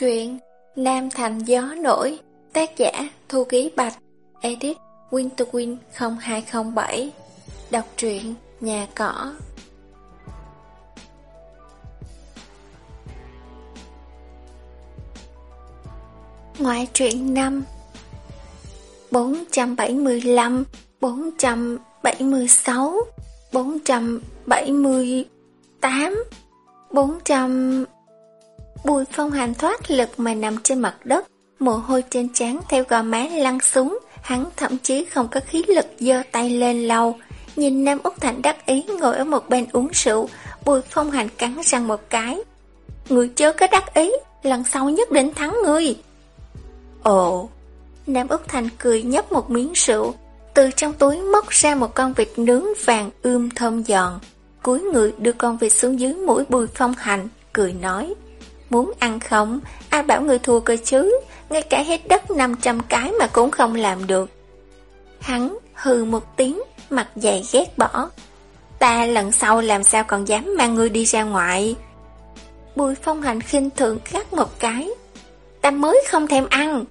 Truyện Nam Thành Gió Nổi, Tác giả Thu Ký Bạch, Edit Winterwin 0207 Đọc truyện Nhà Cỏ. Ngoại truyện 5 475 476 478 400 Bùi phong hành thoát lực mà nằm trên mặt đất, mồ hôi trên trán theo gò má lăn xuống, hắn thậm chí không có khí lực giơ tay lên lau. Nhìn Nam Úc Thành đắc ý ngồi ở một bên uống rượu, bùi phong hành cắn răng một cái. Người chớ có đắc ý, lần sau nhất định thắng ngươi. Ồ, Nam Úc Thành cười nhấp một miếng rượu, từ trong túi móc ra một con vịt nướng vàng ươm thơm giòn. Cuối người đưa con vịt xuống dưới mũi bùi phong hành, cười nói. Muốn ăn không? Ai bảo người thua cơ chứ? Ngay cả hết đất 500 cái mà cũng không làm được. Hắn hừ một tiếng, mặt dày ghét bỏ. Ta lần sau làm sao còn dám mang ngươi đi ra ngoài? Bùi phong hành khinh thường gắt một cái. Ta mới không thèm ăn.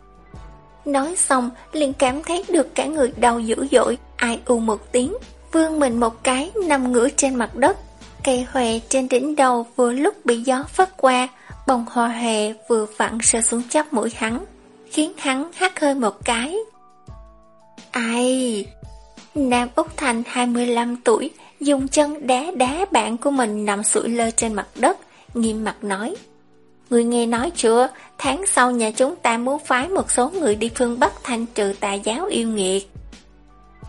Nói xong, liền cảm thấy được cả người đau dữ dội, ai u một tiếng, vương mình một cái nằm ngửa trên mặt đất. Cây hòe trên đỉnh đầu vừa lúc bị gió phất qua, Bông hoa hề vừa vặn sờ xuống chóp mũi hắn, khiến hắn hắt hơi một cái. Ai? Nam Úc Thành 25 tuổi, dùng chân đá đá bạn của mình nằm sụi lơ trên mặt đất, nghiêm mặt nói. Người nghe nói chưa, tháng sau nhà chúng ta muốn phái một số người đi phương Bắc thanh trừ tà giáo yêu nghiệt.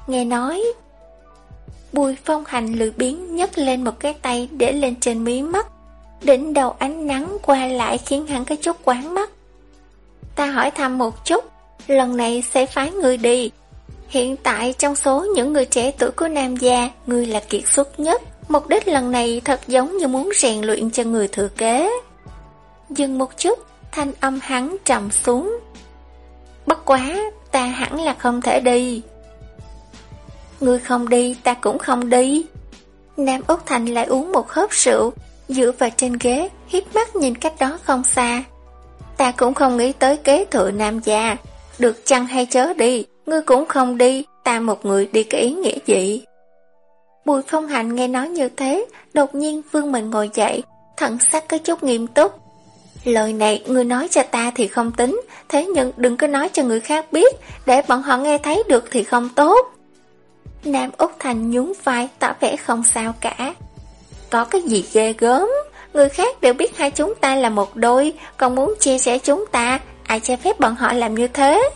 Nghe nói, Bùi phong hành lười biến nhấc lên một cái tay để lên trên mí mắt, Đỉnh đầu ánh nắng qua lại khiến hắn có chút quán mắt. Ta hỏi thăm một chút, lần này sẽ phái người đi. Hiện tại trong số những người trẻ tuổi của Nam gia, người là kiệt xuất nhất. Mục đích lần này thật giống như muốn rèn luyện cho người thừa kế. Dừng một chút, thanh âm hắn trầm xuống. Bất quá, ta hẳn là không thể đi. Người không đi, ta cũng không đi. Nam Úc Thành lại uống một hớp rượu, dựa vào trên ghế, hiếp mắt nhìn cách đó không xa. Ta cũng không nghĩ tới kế thừa nam gia, được chăng hay chớ đi, ngươi cũng không đi, ta một người đi cái ý nghĩa gì. Bùi phong hạnh nghe nói như thế, đột nhiên vương mình ngồi dậy, thận sắc có chút nghiêm túc. Lời này ngươi nói cho ta thì không tính, thế nhưng đừng có nói cho người khác biết, để bọn họ nghe thấy được thì không tốt. Nam Úc Thành nhún vai tỏ vẻ không sao cả. Có cái gì ghê gớm. Người khác đều biết hai chúng ta là một đôi, Còn muốn chia sẻ chúng ta, Ai cho phép bọn họ làm như thế?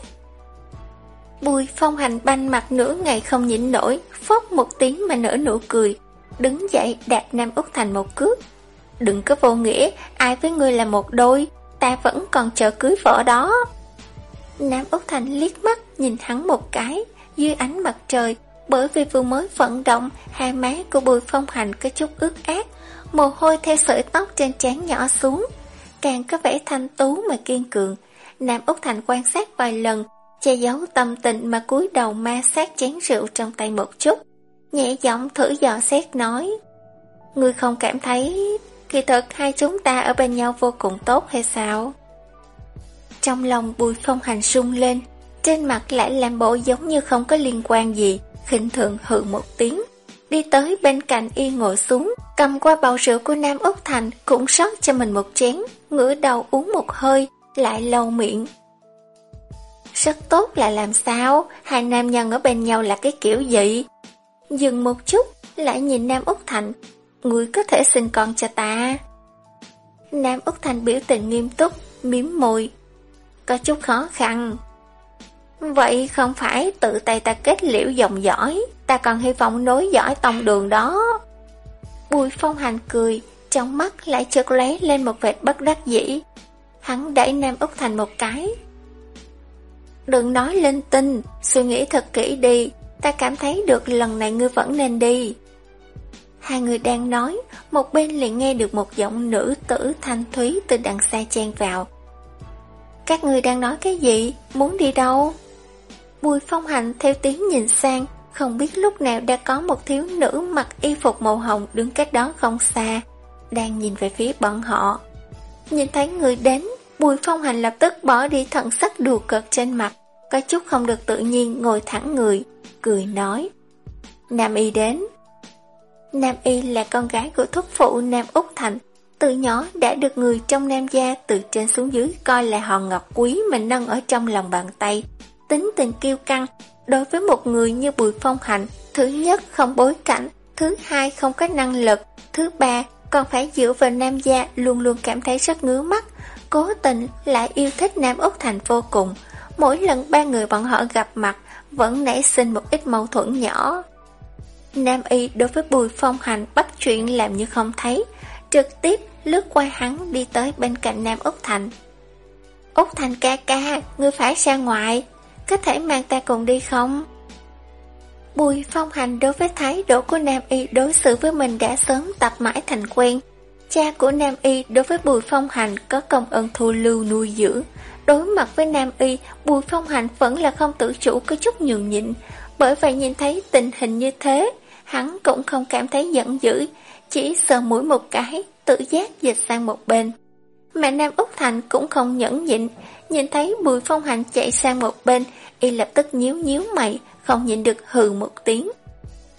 Bùi phong hành banh mặt nửa ngày không nhịn nổi Phóc một tiếng mà nở nụ cười, Đứng dậy đạp Nam Úc Thành một cước. Đừng có vô nghĩa, Ai với ngươi là một đôi, Ta vẫn còn chờ cưới vợ đó. Nam Úc Thành liếc mắt, Nhìn hắn một cái, Dưới ánh mặt trời bởi vì vừa mới vận động, hai má của bùi phong hành có chút ướt át, mồ hôi theo sợi tóc trên trán nhỏ xuống, càng có vẻ thanh tú mà kiên cường. Nam Úc Thành quan sát vài lần, che giấu tâm tình mà cúi đầu ma sát chén rượu trong tay một chút, nhẹ giọng thử dò xét nói. Ngươi không cảm thấy kỳ thật hai chúng ta ở bên nhau vô cùng tốt hay sao? Trong lòng bùi phong hành sung lên, trên mặt lại làm bộ giống như không có liên quan gì khinh thường hừ một tiếng, đi tới bên cạnh y ngồi xuống, cầm qua bầu rượu của Nam Úc Thành cũng rót cho mình một chén, ngửa đầu uống một hơi, lại lâu miệng. Rất tốt là làm sao, hai nam nhân ở bên nhau là cái kiểu gì? Dừng một chút, lại nhìn Nam Úc Thành, người có thể sinh con cho ta. Nam Úc Thành biểu tình nghiêm túc, miếm môi. Có chút khó khăn. Vậy không phải tự tay ta kết liễu dòng dõi, ta còn hy vọng nối dõi tông đường đó. Bùi phong hành cười, trong mắt lại chợt lóe lên một vệt bất đắc dĩ. Hắn đẩy Nam Úc Thành một cái. Đừng nói linh tinh, suy nghĩ thật kỹ đi, ta cảm thấy được lần này ngươi vẫn nên đi. Hai người đang nói, một bên liền nghe được một giọng nữ tử thanh thúy từ đằng xa chen vào. Các người đang nói cái gì? Muốn đi đâu? Bùi phong hành theo tiếng nhìn sang, không biết lúc nào đã có một thiếu nữ mặc y phục màu hồng đứng cách đó không xa, đang nhìn về phía bọn họ. Nhìn thấy người đến, Bùi phong hành lập tức bỏ đi thần sắc đùa cợt trên mặt, có chút không được tự nhiên ngồi thẳng người, cười nói. Nam Y đến. Nam Y là con gái của thúc phụ Nam Úc Thành, từ nhỏ đã được người trong Nam gia từ trên xuống dưới coi là hòn ngọc quý mình nâng ở trong lòng bàn tay. Tính tình kiêu căng, đối với một người như Bùi Phong Hạnh, thứ nhất không bối cảnh, thứ hai không có năng lực, thứ ba còn phải dựa vào Nam gia luôn luôn cảm thấy rất ngứa mắt, cố tình lại yêu thích Nam Úc Thành vô cùng. Mỗi lần ba người bọn họ gặp mặt vẫn nảy sinh một ít mâu thuẫn nhỏ. Nam Y đối với Bùi Phong Hành bắt chuyện làm như không thấy, trực tiếp lướt qua hắn đi tới bên cạnh Nam Úc Thành. Úc Thành ca ca, ngươi phải ra ngoài, có thể mang ta cùng đi không? Bùi phong hành đối với thái độ của Nam Y đối xử với mình đã sớm tập mãi thành quen. Cha của Nam Y đối với Bùi phong hành có công ơn thu lưu nuôi dưỡng. Đối mặt với Nam Y, Bùi phong hành vẫn là không tự chủ có chút nhường nhịn. Bởi vậy nhìn thấy tình hình như thế, hắn cũng không cảm thấy giận dữ, chỉ sờ mũi một cái, tự giác dịch sang một bên. Mẹ Nam Úc Thành cũng không nhẫn nhịn, nhìn thấy Bùi Phong Hành chạy sang một bên, y lập tức nhíu nhíu mày, không nhịn được hừ một tiếng.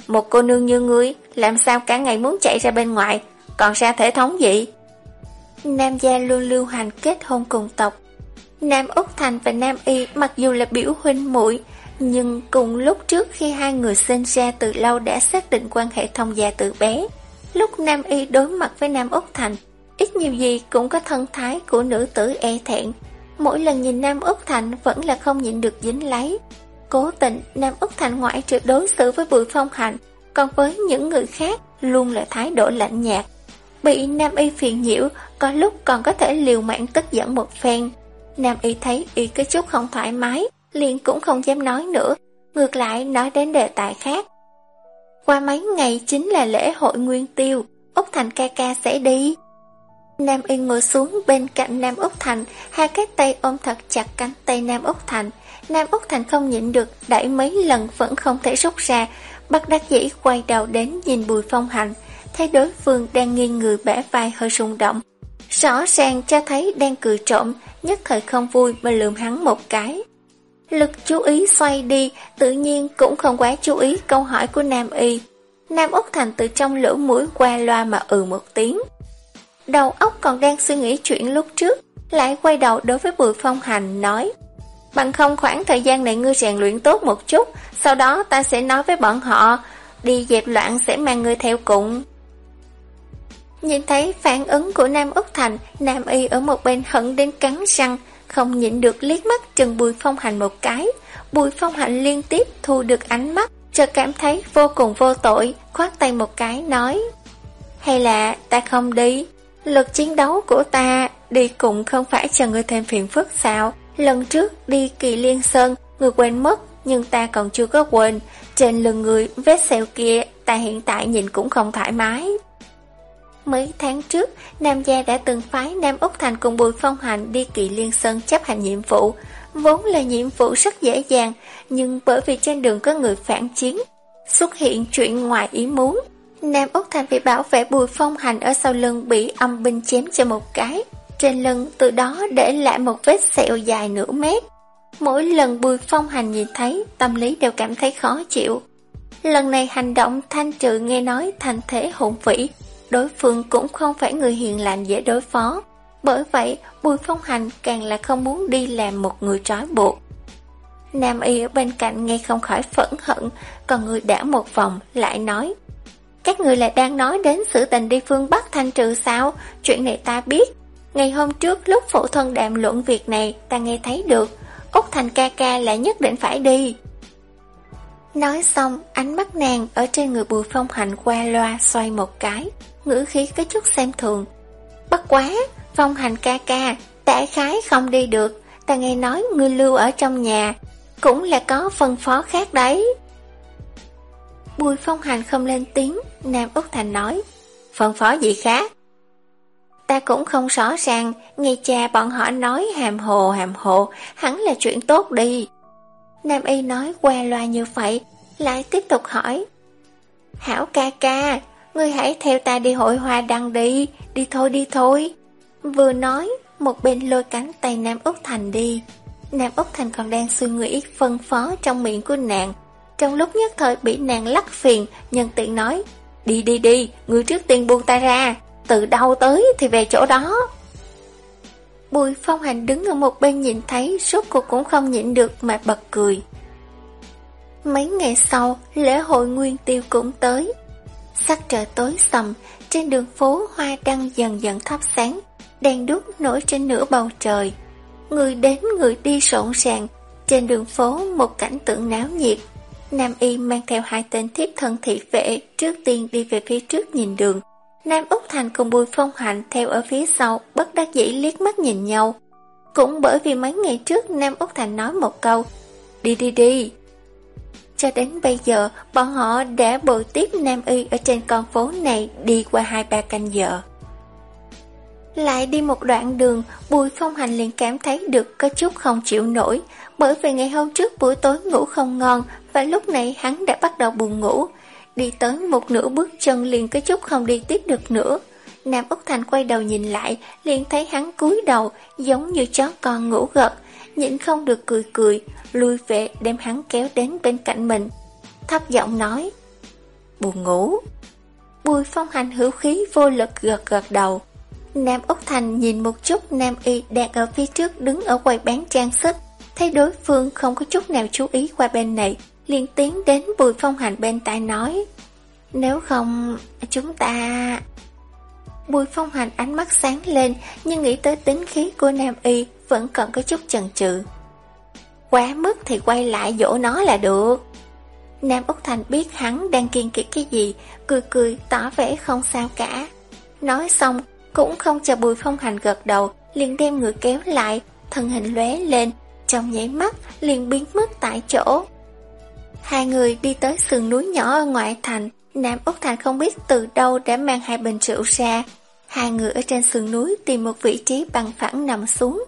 Một cô nương như ngươi, làm sao cả ngày muốn chạy ra bên ngoài, còn ra thể thống gì? Nam gia luôn lưu hành kết hôn cùng tộc. Nam Úc Thành và Nam Y mặc dù là biểu huynh muội nhưng cùng lúc trước khi hai người sinh ra từ lâu đã xác định quan hệ thông gia từ bé. Lúc Nam Y đối mặt với Nam Úc Thành, ít nhiều gì cũng có thân thái của nữ tử e thẹn. Mỗi lần nhìn Nam Úc Thành vẫn là không nhịn được dính lấy. Cố tình Nam Úc Thành ngoại trừ đối xử với Bùi Phong Hạnh, còn với những người khác luôn là thái độ lạnh nhạt. Bị Nam Y phiền nhiễu, có lúc còn có thể liều mạng tức giận một phen. Nam Y thấy Y có chút không thoải mái, liền cũng không dám nói nữa, ngược lại nói đến đề tài khác. Qua mấy ngày chính là lễ hội Nguyên Tiêu, Úc Thành ca ca sẽ đi. Nam Y ngồi xuống bên cạnh Nam Úc Thành, hai cái tay ôm thật chặt cánh tay Nam Úc Thành. Nam Úc Thành không nhịn được, đẩy mấy lần vẫn không thể rút ra, bắt đắc dĩ quay đầu đến nhìn Bùi Phong Hành, thấy đối phương đang nghiêng người bẻ vai hơi rung động. Rõ ràng cho thấy đang cười trộm, nhất thời không vui mà lườm hắn một cái. Lực chú ý xoay đi, tự nhiên cũng không quá chú ý câu hỏi của Nam Y. Nam Úc Thành từ trong lỗ mũi qua loa mà ừ một tiếng. Đầu óc còn đang suy nghĩ chuyện lúc trước, lại quay đầu đối với Bùi Phong Hành nói Bằng không khoảng thời gian này ngươi rèn luyện tốt một chút, sau đó ta sẽ nói với bọn họ, đi dẹp loạn sẽ mang ngươi theo cùng. Nhìn thấy phản ứng của Nam Úc Thành, Nam Y ở một bên hận đến cắn răng, không nhịn được liếc mắt chừng Bùi Phong Hành một cái. Bùi Phong Hành liên tiếp thu được ánh mắt, chợt cảm thấy vô cùng vô tội, khoát tay một cái nói Hay là ta không đi? Lực chiến đấu của ta đi cũng không phải cho người thêm phiền phức sao? Lần trước đi kỳ liên sơn, người quên mất, nhưng ta còn chưa có quên. Trên lưng người, vết sẹo kia, ta hiện tại nhìn cũng không thoải mái. Mấy tháng trước, Nam Gia đã từng phái Nam Úc Thành cùng Bùi Phong Hành đi kỳ liên sơn chấp hành nhiệm vụ. Vốn là nhiệm vụ rất dễ dàng, nhưng bởi vì trên đường có người phản chiến, xuất hiện chuyện ngoài ý muốn. Nam Úc Thành bị bảo vệ Bùi Phong Hành ở sau lưng bị âm binh chém cho một cái. Trên lưng từ đó để lại một vết sẹo dài nửa mét. Mỗi lần Bùi Phong Hành nhìn thấy, tâm lý đều cảm thấy khó chịu. Lần này hành động thanh trừ nghe nói thành thế hỗn vĩ, đối phương cũng không phải người hiền lành dễ đối phó. Bởi vậy, Bùi Phong Hành càng là không muốn đi làm một người trói buộc. Nam Y ở bên cạnh nghe không khỏi phẫn hận, còn người đã một vòng lại nói các người lại đang nói đến sự tình đi phương Bắc thanh trừ sao? Chuyện này ta biết. Ngày hôm trước, lúc phụ thân đàm luận việc này, ta nghe thấy được. Úc Thành ca ca lại nhất định phải đi. Nói xong, ánh mắt nàng ở trên người bùi phong hành qua loa, xoay một cái, Ngữ khí có chút xem thường. Bất quá, Phong hành ca ca, Tả khái không đi được. Ta nghe nói ngươi lưu ở trong nhà, Cũng là có phân phó khác đấy. Bùi phong hành không lên tiếng Nam Úc Thành nói Phân phó gì khác Ta cũng không rõ ràng, nghe cha bọn họ nói hàm hồ hàm hồ, hẳn là chuyện tốt đi. Nam Y nói qua loa như vậy, lại tiếp tục hỏi. Hảo ca ca, ngươi hãy theo ta đi hội hoa đăng đi, đi thôi đi thôi. Vừa nói, một bên lôi cánh tay Nam Úc Thành đi. Nam Úc Thành còn đang suy nghĩ phân phó trong miệng của nàng. Trong lúc nhất thời bị nàng lắc phiền, nhân tiện nói, đi đi đi, người trước tiên buông tay ra, từ đâu tới thì về chỗ đó. Bùi phong hành đứng ở một bên nhìn thấy, suốt cuộc cũng không nhịn được mà bật cười. Mấy ngày sau, lễ hội nguyên tiêu cũng tới. Sắc trời tối sầm, trên đường phố hoa đăng dần dần thắp sáng, đèn đuốc nổi trên nửa bầu trời. Người đến người đi rộn ràng, trên đường phố một cảnh tượng náo nhiệt. Nam Y mang theo hai tên thiếp thân thị vệ, trước tiên đi về phía trước nhìn đường. Nam Úc Thành cùng Bùi Phong Hạnh theo ở phía sau, bất đắc dĩ liếc mắt nhìn nhau. Cũng bởi vì mấy ngày trước Nam Úc Thành nói một câu, đi đi đi. Cho đến bây giờ, bọn họ đã bồi tiếp Nam Y ở trên con phố này đi qua hai ba canh giờ. Lại đi một đoạn đường, Bùi Phong Hành liền cảm thấy được có chút không chịu nổi, bởi vì ngày hôm trước buổi tối ngủ không ngon và lúc này hắn đã bắt đầu buồn ngủ. Đi tới một nửa bước chân liền có chút không đi tiếp được nữa. Nam Úc Thành quay đầu nhìn lại, liền thấy hắn cúi đầu, giống như chó con ngủ gật, nhịn không được cười cười, lui về đem hắn kéo đến bên cạnh mình. Thấp giọng nói, buồn ngủ. Bùi phong hành hữu khí vô lực gật gật đầu. Nam Úc Thành nhìn một chút Nam Y đang ở phía trước đứng ở quầy bán trang sức, thấy đối phương không có chút nào chú ý qua bên này, liền tiến đến Bùi Phong Hành bên tai nói, nếu không, chúng ta... Bùi Phong Hành ánh mắt sáng lên, nhưng nghĩ tới tính khí của Nam Y vẫn còn có chút chần chừ. Quá mức thì quay lại dỗ nó là được. Nam Úc Thành biết hắn đang kiên kỵ cái gì, cười cười tỏ vẻ không sao cả. Nói xong, cũng không chờ Bùi Phong Hành gật đầu, liền đem người kéo lại, thân hình lóe lên, trong nháy mắt liền biến mất tại chỗ. Hai người đi tới sườn núi nhỏ ở ngoại thành, Nam Úc Thành không biết từ đâu đã mang hai bình rượu ra. Hai người ở trên sườn núi tìm một vị trí bằng phẳng nằm xuống.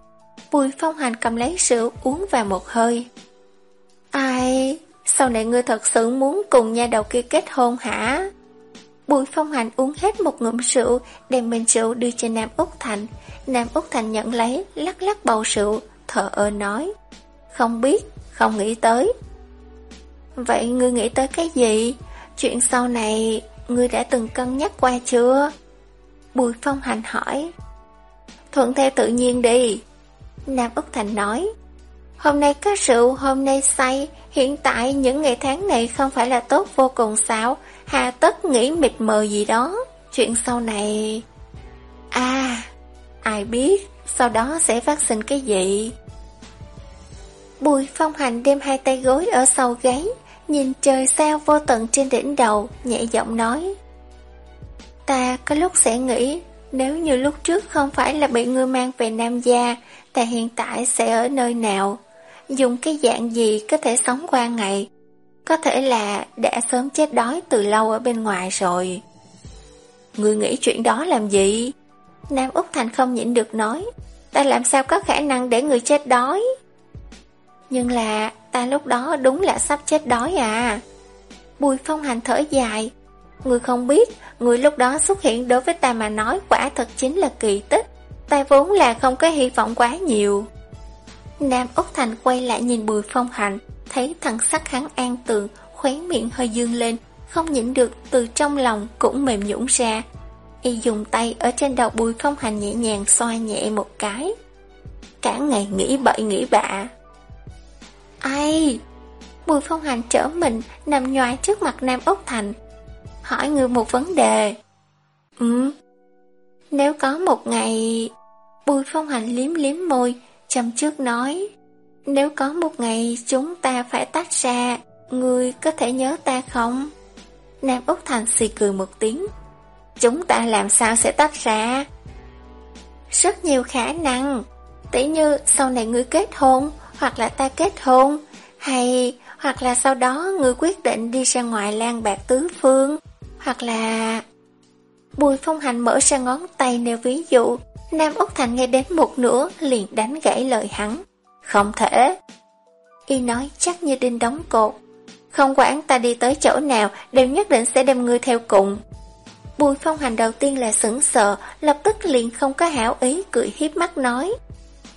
Bùi Phong Hành cầm lấy rượu uống vào một hơi. Ai, sau này ngươi thật sự muốn cùng nhà đầu kia kết hôn hả? Bùi Phong Hành uống hết một ngụm rượu, đem bình rượu đưa cho Nam Úc Thành. Nam Úc Thành nhận lấy, lắc lắc bầu rượu, thở ơ nói. Không biết, không nghĩ tới. Vậy ngươi nghĩ tới cái gì? Chuyện sau này, ngươi đã từng cân nhắc qua chưa? Bùi Phong Hành hỏi. Thuận theo tự nhiên đi. Nam Úc Thành nói. Hôm nay có rượu, hôm nay say, hiện tại những ngày tháng này không phải là tốt vô cùng sao, hà tất nghĩ mịt mờ gì đó. Chuyện sau này... À, ai biết sau đó sẽ phát sinh cái gì? Bùi phong hành đem hai tay gối ở sau gáy, nhìn trời sao vô tận trên đỉnh đầu, nhẹ giọng nói. Ta có lúc sẽ nghĩ, nếu như lúc trước không phải là bị ngươi mang về Nam Gia, ta hiện tại sẽ ở nơi nào? Dùng cái dạng gì có thể sống qua ngày? Có thể là đã sớm chết đói từ lâu ở bên ngoài rồi. Ngươi nghĩ chuyện đó làm gì? Nam Úc Thành không nhịn được nói, ta làm sao có khả năng để người chết đói? Nhưng là ta lúc đó đúng là sắp chết đói à. Bùi phong hành thở dài. Người không biết, người lúc đó xuất hiện đối với ta mà nói quả thật chính là kỳ tích. Ta vốn là không có hy vọng quá nhiều. Nam Úc Thành quay lại nhìn bùi phong hành, thấy thần sắc hắn an tường, khóe miệng hơi dương lên, không nhịn được từ trong lòng cũng mềm nhũn ra. Y dùng tay ở trên đầu bùi phong hành nhẹ nhàng xoa nhẹ một cái. Cả ngày nghĩ bậy nghĩ bạ, Ai? Bùi phong hành trở mình nằm nhoài trước mặt Nam Úc Thành. Hỏi người một vấn đề. Ừ. Nếu có một ngày... Bùi phong hành liếm liếm môi, chăm trước nói. Nếu có một ngày chúng ta phải tách ra, người có thể nhớ ta không? Nam Úc Thành xì cười một tiếng. Chúng ta làm sao sẽ tách ra? Rất nhiều khả năng. Tỷ như sau này ngươi kết hôn, hoặc là ta kết hôn, hay hoặc là sau đó người quyết định đi ra ngoài lang bạc tứ phương, hoặc là... Bùi phong hành mở ra ngón tay nêu ví dụ, Nam Úc Thành nghe đến một nửa liền đánh gãy lời hắn. Không thể. Y nói chắc như đinh đóng cột. Không quản ta đi tới chỗ nào đều nhất định sẽ đem ngươi theo cùng. Bùi phong hành đầu tiên là sững sờ, lập tức liền không có hảo ý cười hiếp mắt nói.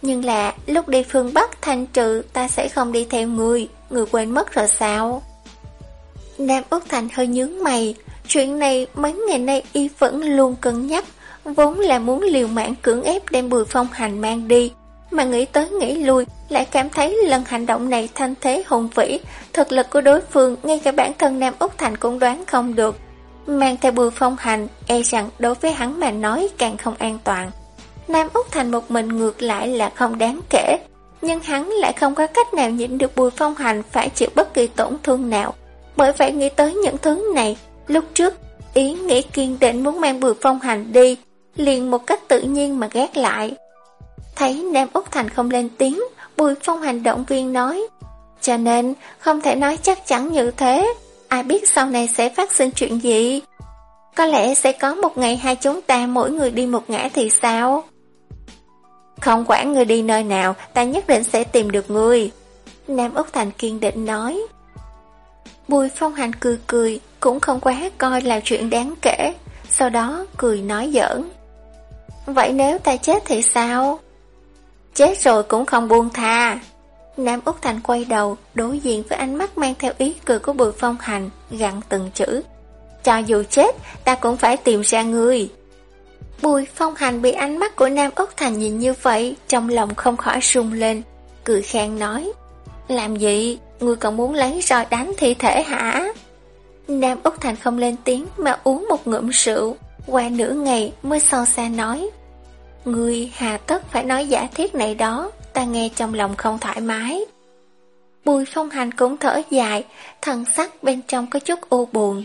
Nhưng là lúc đi phương Bắc thanh trừ ta sẽ không đi theo người, người quên mất rồi sao? Nam Úc Thành hơi nhướng mày, chuyện này mấy ngày nay y vẫn luôn cân nhắc, vốn là muốn liều mạng cưỡng ép đem bùi phong hành mang đi, mà nghĩ tới nghĩ lui lại cảm thấy lần hành động này thanh thế hùng vĩ, thực lực của đối phương ngay cả bản thân Nam Úc Thành cũng đoán không được. Mang theo bùi phong hành, e rằng đối với hắn mà nói càng không an toàn. Nam Úc Thành một mình ngược lại là không đáng kể, nhưng hắn lại không có cách nào nhịn được bùi phong hành phải chịu bất kỳ tổn thương nào. Bởi vậy nghĩ tới những thứ này, lúc trước, ý nghĩ kiên định muốn mang bùi phong hành đi, liền một cách tự nhiên mà ghét lại. Thấy Nam Úc Thành không lên tiếng, bùi phong hành động viên nói, cho nên không thể nói chắc chắn như thế, ai biết sau này sẽ phát sinh chuyện gì. Có lẽ sẽ có một ngày hai chúng ta mỗi người đi một ngã thì sao? Không quản người đi nơi nào, ta nhất định sẽ tìm được người. Nam Úc Thành kiên định nói. Bùi phong hành cười cười, cũng không quá coi là chuyện đáng kể. Sau đó cười nói giỡn. Vậy nếu ta chết thì sao? Chết rồi cũng không buông tha. Nam Úc Thành quay đầu, đối diện với ánh mắt mang theo ý cười của Bùi Phong Hành, gặn từng chữ. Cho dù chết, ta cũng phải tìm ra ngươi. Bùi Phong Hành bị ánh mắt của Nam Úc Thành nhìn như vậy, trong lòng không khỏi sung lên, cười khen nói. Làm gì? Ngươi còn muốn lấy roi đánh thi thể hả? Nam Úc Thành không lên tiếng mà uống một ngụm rượu, qua nửa ngày mới so xa nói. Ngươi hà tất phải nói giả thiết này đó, ta nghe trong lòng không thoải mái. Bùi phong hành cũng thở dài, thần sắc bên trong có chút u buồn.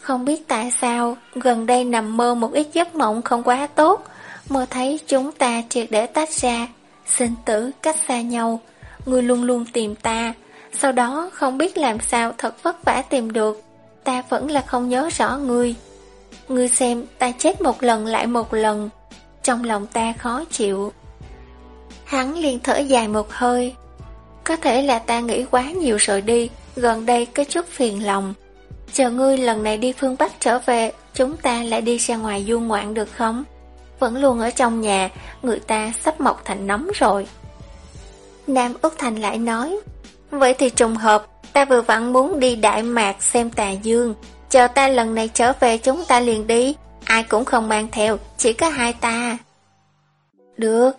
Không biết tại sao, gần đây nằm mơ một ít giấc mộng không quá tốt, mơ thấy chúng ta triệt để tách ra, sinh tử cách xa nhau. Người luôn luôn tìm ta, sau đó không biết làm sao thật vất vả tìm được, ta vẫn là không nhớ rõ ngươi. Ngươi xem ta chết một lần lại một lần, trong lòng ta khó chịu. Hắn liền thở dài một hơi. Có thể là ta nghĩ quá nhiều rồi đi, gần đây có chút phiền lòng. Chờ ngươi lần này đi phương Bắc trở về, chúng ta lại đi ra ngoài du ngoạn được không? Vẫn luôn ở trong nhà, người ta sắp mọc thành nấm rồi. Nam Úc Thành lại nói, Vậy thì trùng hợp, ta vừa vặn muốn đi Đại Mạc xem tà dương. Chờ ta lần này trở về chúng ta liền đi, ai cũng không mang theo, chỉ có hai ta. Được.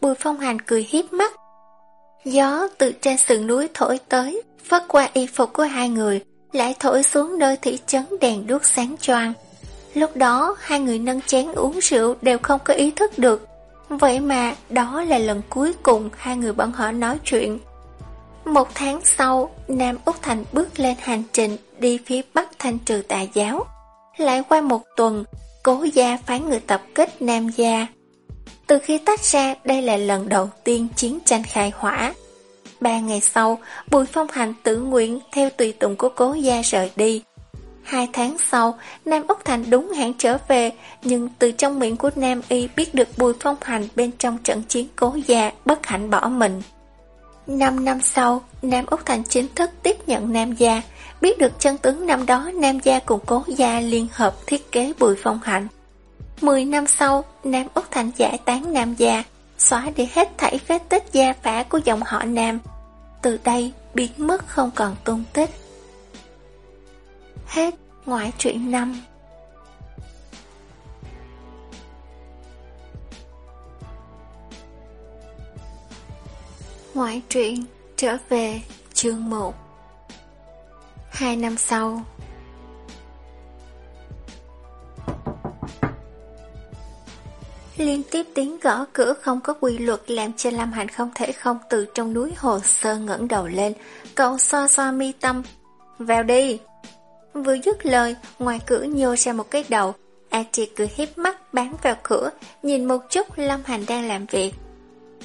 Bùi phong hành cười hiếp mắt. Gió từ trên sườn núi thổi tới, phất qua y phục của hai người, lại thổi xuống nơi thị trấn đèn đuốc sáng choang. Lúc đó, hai người nâng chén uống rượu đều không có ý thức được. Vậy mà, đó là lần cuối cùng hai người bọn họ nói chuyện. Một tháng sau, Nam Úc Thành bước lên hành trình đi phía Bắc thanh trừ tà giáo. Lại qua một tuần, cố gia phái người tập kích Nam gia. Từ khi tách ra, đây là lần đầu tiên chiến tranh khai hỏa. Ba ngày sau, Bùi Phong Hành tự nguyện theo tùy tùng của cố gia rời đi. Hai tháng sau, Nam Úc Thành đúng hẹn trở về, nhưng từ trong miệng của Nam Y biết được Bùi Phong Hành bên trong trận chiến cố gia bất hạnh bỏ mình. Năm năm sau, Nam Úc Thành chính thức tiếp nhận Nam Gia, biết được chân tướng năm đó Nam Gia cùng Cố Gia liên hợp thiết kế Bùi Phong Hạnh. Mười năm sau, Nam Úc Thành giải tán Nam Gia, xóa đi hết thảy vết tích gia phả của dòng họ Nam. Từ đây, biến mất không còn tung tích. Hết ngoại truyện năm Ngoại truyện trở về chương 1 Hai năm sau Liên tiếp tiếng gõ cửa không có quy luật làm cho Lâm Hành không thể không từ trong núi hồ sơ ngẩng đầu lên, cậu xoa xoa mi tâm. Vào đi! Vừa dứt lời, ngoài cửa nhô ra một cái đầu, A Triệt cười hiếp mắt bám vào cửa, nhìn một chút Lâm Hành đang làm việc.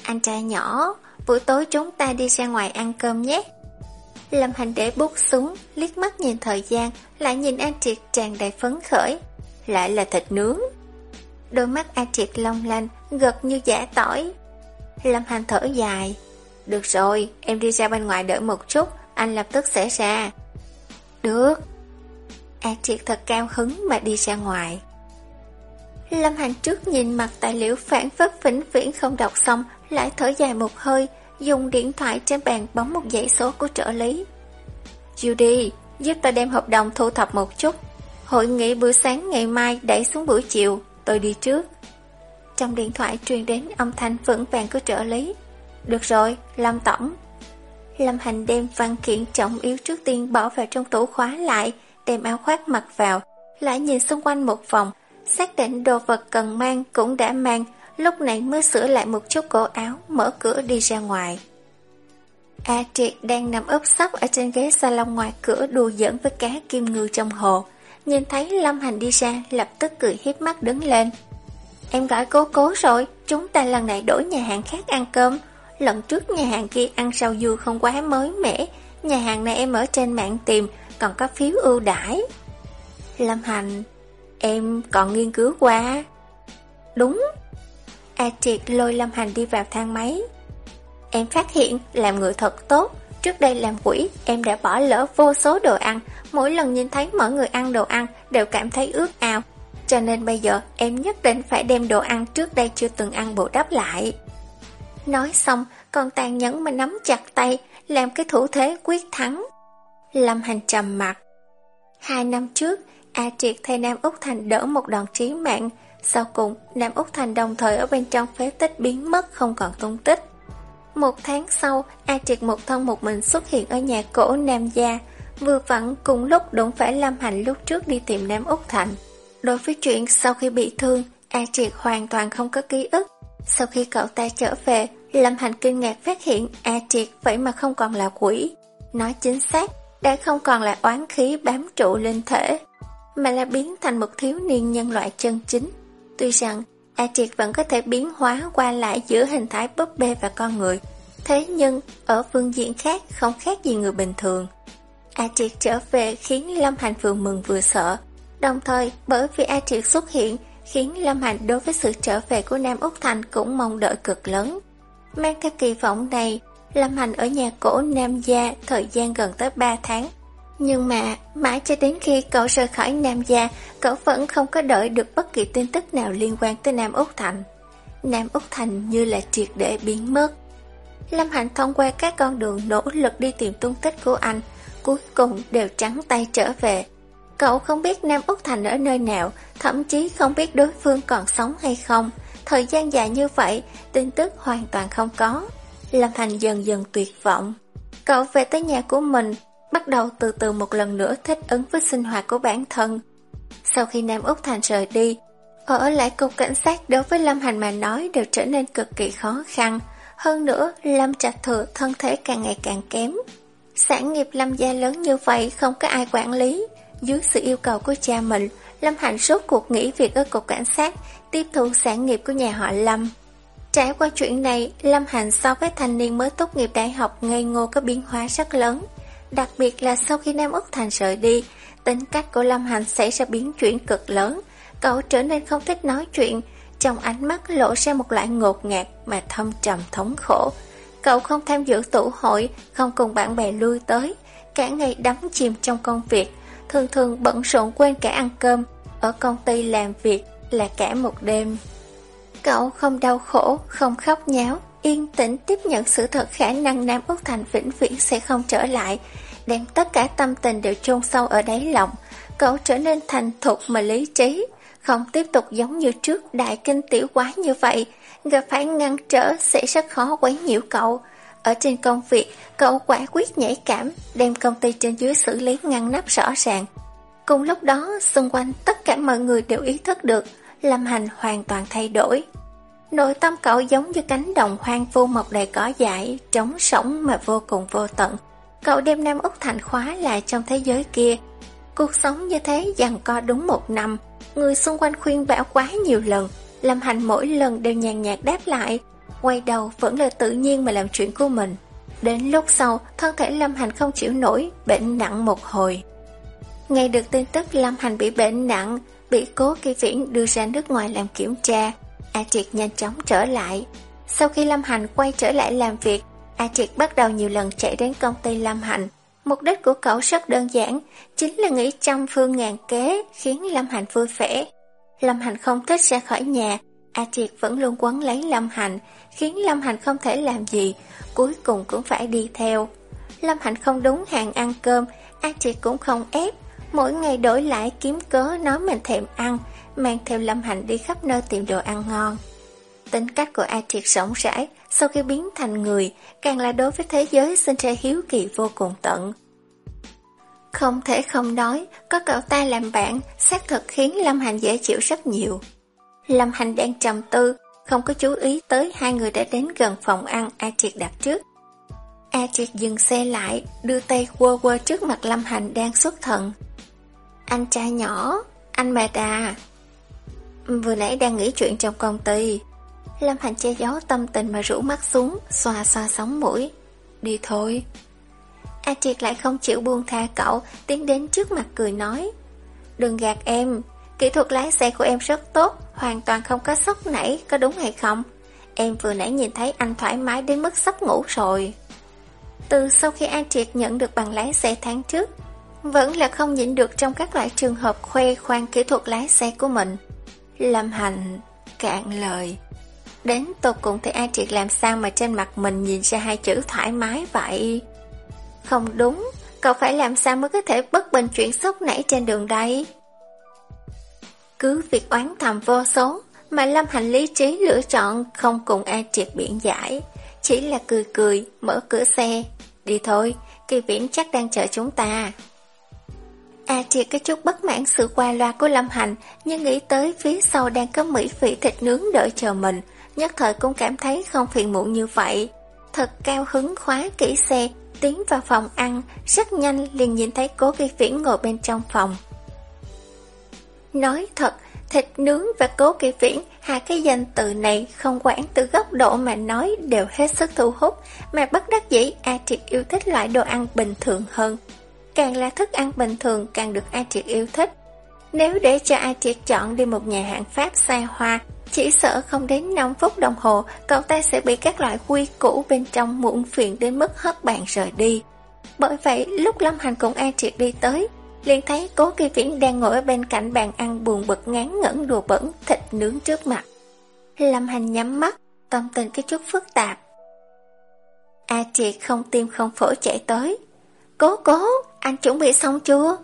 Anh trai nhỏ, buổi tối chúng ta đi ra ngoài ăn cơm nhé. Lâm Hành để bút xuống, liếc mắt nhìn thời gian, lại nhìn An Triệt tràn đầy phấn khởi. Lại là thịt nướng. Đôi mắt a Triệt long lanh, gật như giả tỏi. Lâm Hành thở dài. Được rồi, em đi ra bên ngoài đợi một chút, anh lập tức sẽ ra. Được. A Triệt thật cao hứng mà đi ra ngoài. Lâm Hành trước nhìn mặt tài liệu phản phất vĩnh viễn không đọc xong, lại thở dài một hơi, dùng điện thoại trên bàn bấm một dãy số của trợ lý. Judy, giúp ta đem hợp đồng thu thập một chút. Hội nghị buổi sáng ngày mai đẩy xuống buổi chiều, tôi đi trước. Trong điện thoại truyền đến âm thanh vững vàng của trợ lý. Được rồi, Lâm Tổng. Lâm Hành đem văn kiện trọng yếu trước tiên bỏ vào trong tủ khóa lại, đem áo khoác mặc vào, lại nhìn xung quanh một vòng, xác định đồ vật cần mang cũng đã mang, lúc này mới sửa lại một chút cổ áo, mở cửa đi ra ngoài. A Triệt đang nằm úp sóc ở trên ghế salon ngoài cửa đùa giỡn với cá kim ngư trong hồ. Nhìn thấy Lâm Hành đi ra, lập tức cười hiếp mắt đứng lên. Em gọi cố cố rồi, chúng ta lần này đổi nhà hàng khác ăn cơm. Lần trước nhà hàng kia ăn rau dưa không quá mới mẻ, nhà hàng này em ở trên mạng tìm, còn có phiếu ưu đãi. Lâm Hành, em còn nghiên cứu qua. Đúng. A Triệt lôi Lâm Hành đi vào thang máy. Em phát hiện làm người thật tốt, trước đây làm quỷ em đã bỏ lỡ vô số đồ ăn, mỗi lần nhìn thấy mọi người ăn đồ ăn đều cảm thấy ước ao, cho nên bây giờ em nhất định phải đem đồ ăn trước đây chưa từng ăn bù đắp lại. Nói xong, còn tàn nhẫn mà nắm chặt tay, làm cái thủ thế quyết thắng. Lâm Hành trầm mặt. Hai năm trước, A Triệt thay Nam Úc Thành đỡ một đòn trí mạng, sau cùng Nam Úc Thành đồng thời ở bên trong phế tích biến mất không còn tung tích. Một tháng sau, A Triệt một thân một mình xuất hiện ở nhà cổ Nam Gia, vừa vặn cùng lúc đụng phải Lâm Hành lúc trước đi tìm Nam Úc Thành. Đối với chuyện sau khi bị thương, A Triệt hoàn toàn không có ký ức. Sau khi cậu ta trở về, Lâm Hành kinh ngạc phát hiện A Triệt vậy mà không còn là quỷ. Nói chính xác, đã không còn là oán khí bám trụ lên thể, mà là biến thành một thiếu niên nhân loại chân chính. Tuy rằng, A Triệt vẫn có thể biến hóa qua lại giữa hình thái búp bê và con người. Thế nhưng, ở phương diện khác không khác gì người bình thường. A Triệt trở về khiến Lâm Hành vừa mừng vừa sợ. Đồng thời, bởi vì A Triệt xuất hiện, khiến Lâm Hành đối với sự trở về của Nam Úc Thành cũng mong đợi cực lớn. Mang theo kỳ vọng này, Lâm Hành ở nhà cổ Nam Gia thời gian gần tới 3 tháng. Nhưng mà, mãi cho đến khi cậu rời khỏi Nam Gia, cậu vẫn không có đợi được bất kỳ tin tức nào liên quan tới Nam Úc Thành. Nam Úc Thành như là triệt để biến mất. Lâm Hạnh thông qua các con đường nỗ lực đi tìm tung tích của anh, cuối cùng đều trắng tay trở về. Cậu không biết Nam Úc Thành ở nơi nào, thậm chí không biết đối phương còn sống hay không. Thời gian dài như vậy, tin tức hoàn toàn không có. Lâm Thành dần dần tuyệt vọng. Cậu về tới nhà của mình, bắt đầu từ từ một lần nữa thích ứng với sinh hoạt của bản thân. Sau khi Nam Úc Thành rời đi, ở lại cục cảnh sát đối với Lâm Hành mà nói đều trở nên cực kỳ khó khăn. Hơn nữa, Lâm Trạch Thừa thân thể càng ngày càng kém. Sản nghiệp Lâm gia lớn như vậy không có ai quản lý. Dưới sự yêu cầu của cha mình, Lâm Hạnh rốt cuộc nghỉ việc ở cục cảnh sát, tiếp thu sản nghiệp của nhà họ Lâm. Trải qua chuyện này, Lâm Hạnh so với thanh niên mới tốt nghiệp đại học ngây ngô có biến hóa rất lớn. Đặc biệt là sau khi Nam Úc Thành rời đi, tính cách của Lâm Hành xảy ra biến chuyển cực lớn. Cậu trở nên không thích nói chuyện, trong ánh mắt lộ ra một loại ngột ngạt mà thâm trầm thống khổ. Cậu không tham dự tụ hội, không cùng bạn bè lui tới, cả ngày đắm chìm trong công việc, thường thường bận rộn quên cả ăn cơm, ở công ty làm việc là cả một đêm. Cậu không đau khổ, không khóc nháo, yên tĩnh tiếp nhận sự thật khả năng Nam Úc Thành vĩnh viễn sẽ không trở lại, đem tất cả tâm tình đều chôn sâu ở đáy lòng. Cậu trở nên thành thục mà lý trí, không tiếp tục giống như trước đại kinh tiểu quá như vậy, gặp phải ngăn trở sẽ rất khó quấy nhiễu cậu. Ở trên công việc, cậu quả quyết nhảy cảm, đem công ty trên dưới xử lý ngăn nắp rõ ràng. Cùng lúc đó, xung quanh tất cả mọi người đều ý thức được, Lâm Hành hoàn toàn thay đổi. Nội tâm cậu giống như cánh đồng hoang vu mọc đầy cỏ dại, trống sống mà vô cùng vô tận. Cậu đem Nam Úc Thành khóa lại trong thế giới kia. Cuộc sống như thế dằn co đúng một năm, người xung quanh khuyên bảo quá nhiều lần, Lâm Hành mỗi lần đều nhàn nhạt đáp lại, quay đầu vẫn là tự nhiên mà làm chuyện của mình. Đến lúc sau, thân thể Lâm Hành không chịu nổi, bệnh nặng một hồi. ngay được tin tức Lâm Hành bị bệnh nặng, bị cố kỳ viễn đưa ra nước ngoài làm kiểm tra, A Triệt nhanh chóng trở lại. Sau khi Lâm Hành quay trở lại làm việc, A Triệt bắt đầu nhiều lần chạy đến công ty Lâm Hành, Mục đích của cậu rất đơn giản, chính là nghĩ trăm phương ngàn kế khiến Lâm Hành vui vẻ. Lâm Hành không thích ra khỏi nhà, A Triệt vẫn luôn quấn lấy Lâm Hành, khiến Lâm Hành không thể làm gì, cuối cùng cũng phải đi theo. Lâm Hành không đúng hàng ăn cơm, A Triệt cũng không ép, mỗi ngày đổi lại kiếm cớ nói mình thèm ăn, mang theo Lâm Hành đi khắp nơi tìm đồ ăn ngon. Tính cách của A Triệt rộng rãi, sau khi biến thành người, càng là đối với thế giới sinh ra hiếu kỳ vô cùng tận. Không thể không nói, có cậu ta làm bạn, xác thực khiến Lâm Hành dễ chịu rất nhiều. Lâm Hành đang trầm tư, không có chú ý tới hai người đã đến gần phòng ăn A Triệt đặt trước. A Triệt dừng xe lại, đưa tay quơ quơ trước mặt Lâm Hành đang xuất thần. Anh trai nhỏ, anh mệt à? Vừa nãy đang nghĩ chuyện trong công ty. Lâm Hành che gió tâm tình mà rủ mắt xuống, xoa xoa sóng mũi. Đi thôi. A Triệt lại không chịu buông tha cậu, tiến đến trước mặt cười nói. Đừng gạt em, kỹ thuật lái xe của em rất tốt, hoàn toàn không có sốc nảy, có đúng hay không? Em vừa nãy nhìn thấy anh thoải mái đến mức sắp ngủ rồi. Từ sau khi An Triệt nhận được bằng lái xe tháng trước, vẫn là không nhịn được trong các loại trường hợp khoe khoang kỹ thuật lái xe của mình. Lâm Hành cạn lời. Đến tột cùng thì ai Triệt làm sao mà trên mặt mình nhìn ra hai chữ thoải mái vậy? Không đúng, cậu phải làm sao mới có thể bất bình chuyện sốc nảy trên đường đây? Cứ việc oán thầm vô số, mà Lâm Hành lý trí lựa chọn không cùng ai Triệt biện giải, chỉ là cười cười, mở cửa xe. Đi thôi, kỳ viễn chắc đang chờ chúng ta. À, A Triệt có chút bất mãn sự qua loa của Lâm Hành, nhưng nghĩ tới phía sau đang có mỹ vị thịt nướng đợi chờ mình, nhất thời cũng cảm thấy không phiền muộn như vậy. Thật cao hứng khóa kỹ xe, tiến vào phòng ăn, rất nhanh liền nhìn thấy cố kỳ viễn ngồi bên trong phòng. Nói thật, thịt nướng và cố kỳ viễn, hai cái danh từ này không quản từ góc độ mà nói đều hết sức thu hút, mà bất đắc dĩ A Triệt yêu thích loại đồ ăn bình thường hơn. Càng là thức ăn bình thường càng được A Triệt yêu thích. Nếu để cho A Triệt chọn đi một nhà hàng Pháp xa hoa, chỉ sợ không đến 5 phút đồng hồ, cậu ta sẽ bị các loại quy củ bên trong muộn phiền đến mức hất bàn rời đi. Bởi vậy, lúc Lâm Hành cùng A Triệt đi tới, liền thấy cố kỳ viễn đang ngồi ở bên cạnh bàn ăn buồn bực ngán ngẩn đồ bẩn, thịt nướng trước mặt. Lâm Hành nhắm mắt, tâm tình cái chút phức tạp. A Triệt không tim không phổi chạy tới. Cố cố, anh chuẩn bị xong chưa?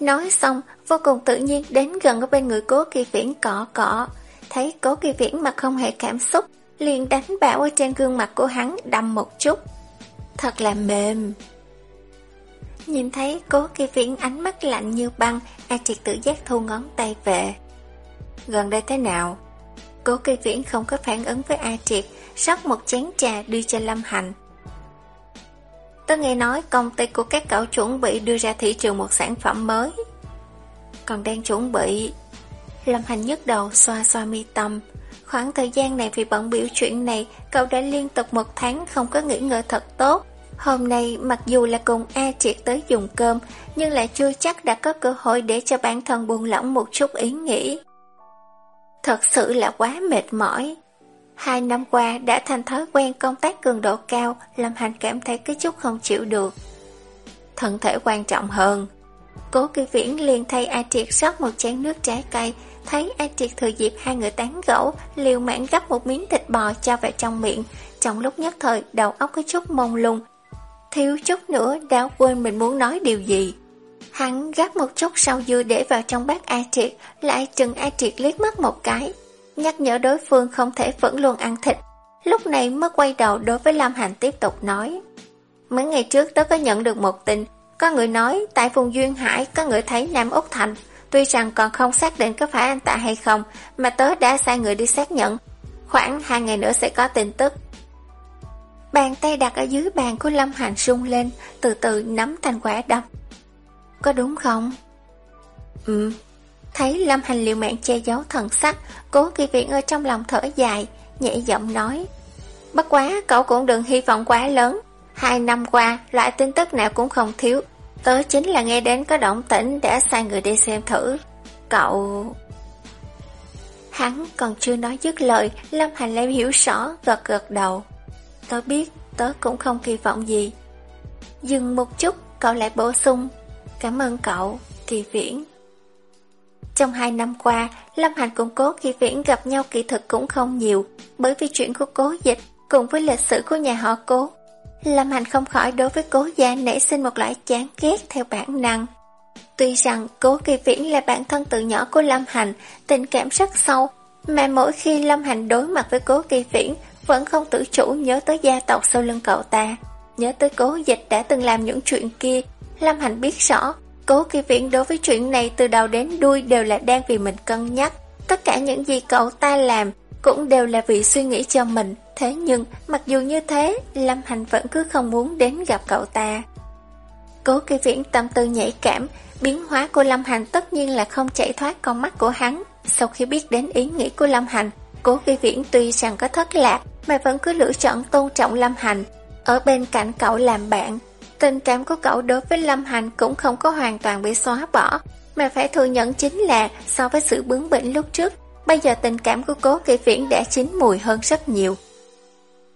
Nói xong, vô cùng tự nhiên đến gần ở bên người cố kỳ viễn cọ cọ. Thấy cố kỳ viễn mà không hề cảm xúc, liền đánh bạo ở trên gương mặt của hắn đâm một chút. Thật là mềm. Nhìn thấy cố kỳ viễn ánh mắt lạnh như băng, A Triệt tự giác thu ngón tay về. Gần đây thế nào? Cố kỳ viễn không có phản ứng với A Triệt, rót một chén trà đưa cho Lâm hạnh Tớ nghe nói công ty của các cậu chuẩn bị đưa ra thị trường một sản phẩm mới. Còn đang chuẩn bị... Lâm Hành nhức đầu xoa xoa mi tâm. Khoảng thời gian này vì bận biểu chuyện này, cậu đã liên tục một tháng không có nghỉ ngơi thật tốt. Hôm nay mặc dù là cùng A Triệt tới dùng cơm, nhưng lại chưa chắc đã có cơ hội để cho bản thân buông lỏng một chút ý nghĩ. Thật sự là quá mệt mỏi. Hai năm qua đã thành thói quen công tác cường độ cao, làm Hành cảm thấy cái chút không chịu được. Thân thể quan trọng hơn. Cố kỳ viễn liền thay A Triệt rót một chén nước trái cây, thấy A Triệt thừa dịp hai người tán gẫu, liều mạng gấp một miếng thịt bò cho vào trong miệng. Trong lúc nhất thời, đầu óc có chút mông lung. Thiếu chút nữa đã quên mình muốn nói điều gì. Hắn gắp một chút sau dưa để vào trong bát A Triệt, lại trừng A Triệt liếc mắt một cái nhắc nhở đối phương không thể vẫn luôn ăn thịt. Lúc này mới quay đầu đối với Lam Hành tiếp tục nói. Mấy ngày trước tớ có nhận được một tin, có người nói tại vùng Duyên Hải có người thấy Nam Úc Thành, tuy rằng còn không xác định có phải anh ta hay không, mà tớ đã sai người đi xác nhận. Khoảng hai ngày nữa sẽ có tin tức. Bàn tay đặt ở dưới bàn của Lâm Hành sung lên, từ từ nắm thành quả đâm. Có đúng không? Ừ, Thấy Lâm Hành liều mạng che giấu thần sắc, cố kỳ viện ở trong lòng thở dài, nhẹ giọng nói. Bất quá, cậu cũng đừng hy vọng quá lớn. Hai năm qua, loại tin tức nào cũng không thiếu. Tớ chính là nghe đến có động tĩnh đã sai người đi xem thử. Cậu... Hắn còn chưa nói dứt lời, Lâm Hành lại hiểu rõ, gật gật đầu. Tớ biết, tớ cũng không kỳ vọng gì. Dừng một chút, cậu lại bổ sung. Cảm ơn cậu, Kỳ Viễn. Trong hai năm qua, Lâm Hành cùng Cố Kỳ Viễn gặp nhau kỳ thực cũng không nhiều, bởi vì chuyện của Cố Dịch cùng với lịch sử của nhà họ Cố. Lâm Hành không khỏi đối với Cố Gia nảy sinh một loại chán ghét theo bản năng. Tuy rằng Cố Kỳ Viễn là bạn thân từ nhỏ của Lâm Hành, tình cảm rất sâu, mà mỗi khi Lâm Hành đối mặt với Cố Kỳ Viễn vẫn không tự chủ nhớ tới gia tộc sau lưng cậu ta. Nhớ tới Cố Dịch đã từng làm những chuyện kia, Lâm Hành biết rõ Cố kỳ viễn đối với chuyện này từ đầu đến đuôi đều là đang vì mình cân nhắc. Tất cả những gì cậu ta làm cũng đều là vì suy nghĩ cho mình. Thế nhưng, mặc dù như thế, Lâm Hành vẫn cứ không muốn đến gặp cậu ta. Cố kỳ viễn tâm tư nhạy cảm, biến hóa của Lâm Hành tất nhiên là không chạy thoát con mắt của hắn. Sau khi biết đến ý nghĩ của Lâm Hành, Cố kỳ viễn tuy rằng có thất lạc, mà vẫn cứ lựa chọn tôn trọng Lâm Hành. Ở bên cạnh cậu làm bạn, Tình cảm của cậu đối với Lâm Hành cũng không có hoàn toàn bị xóa bỏ, mà phải thừa nhận chính là so với sự bướng bỉnh lúc trước, bây giờ tình cảm của cố kỳ viễn đã chín mùi hơn rất nhiều.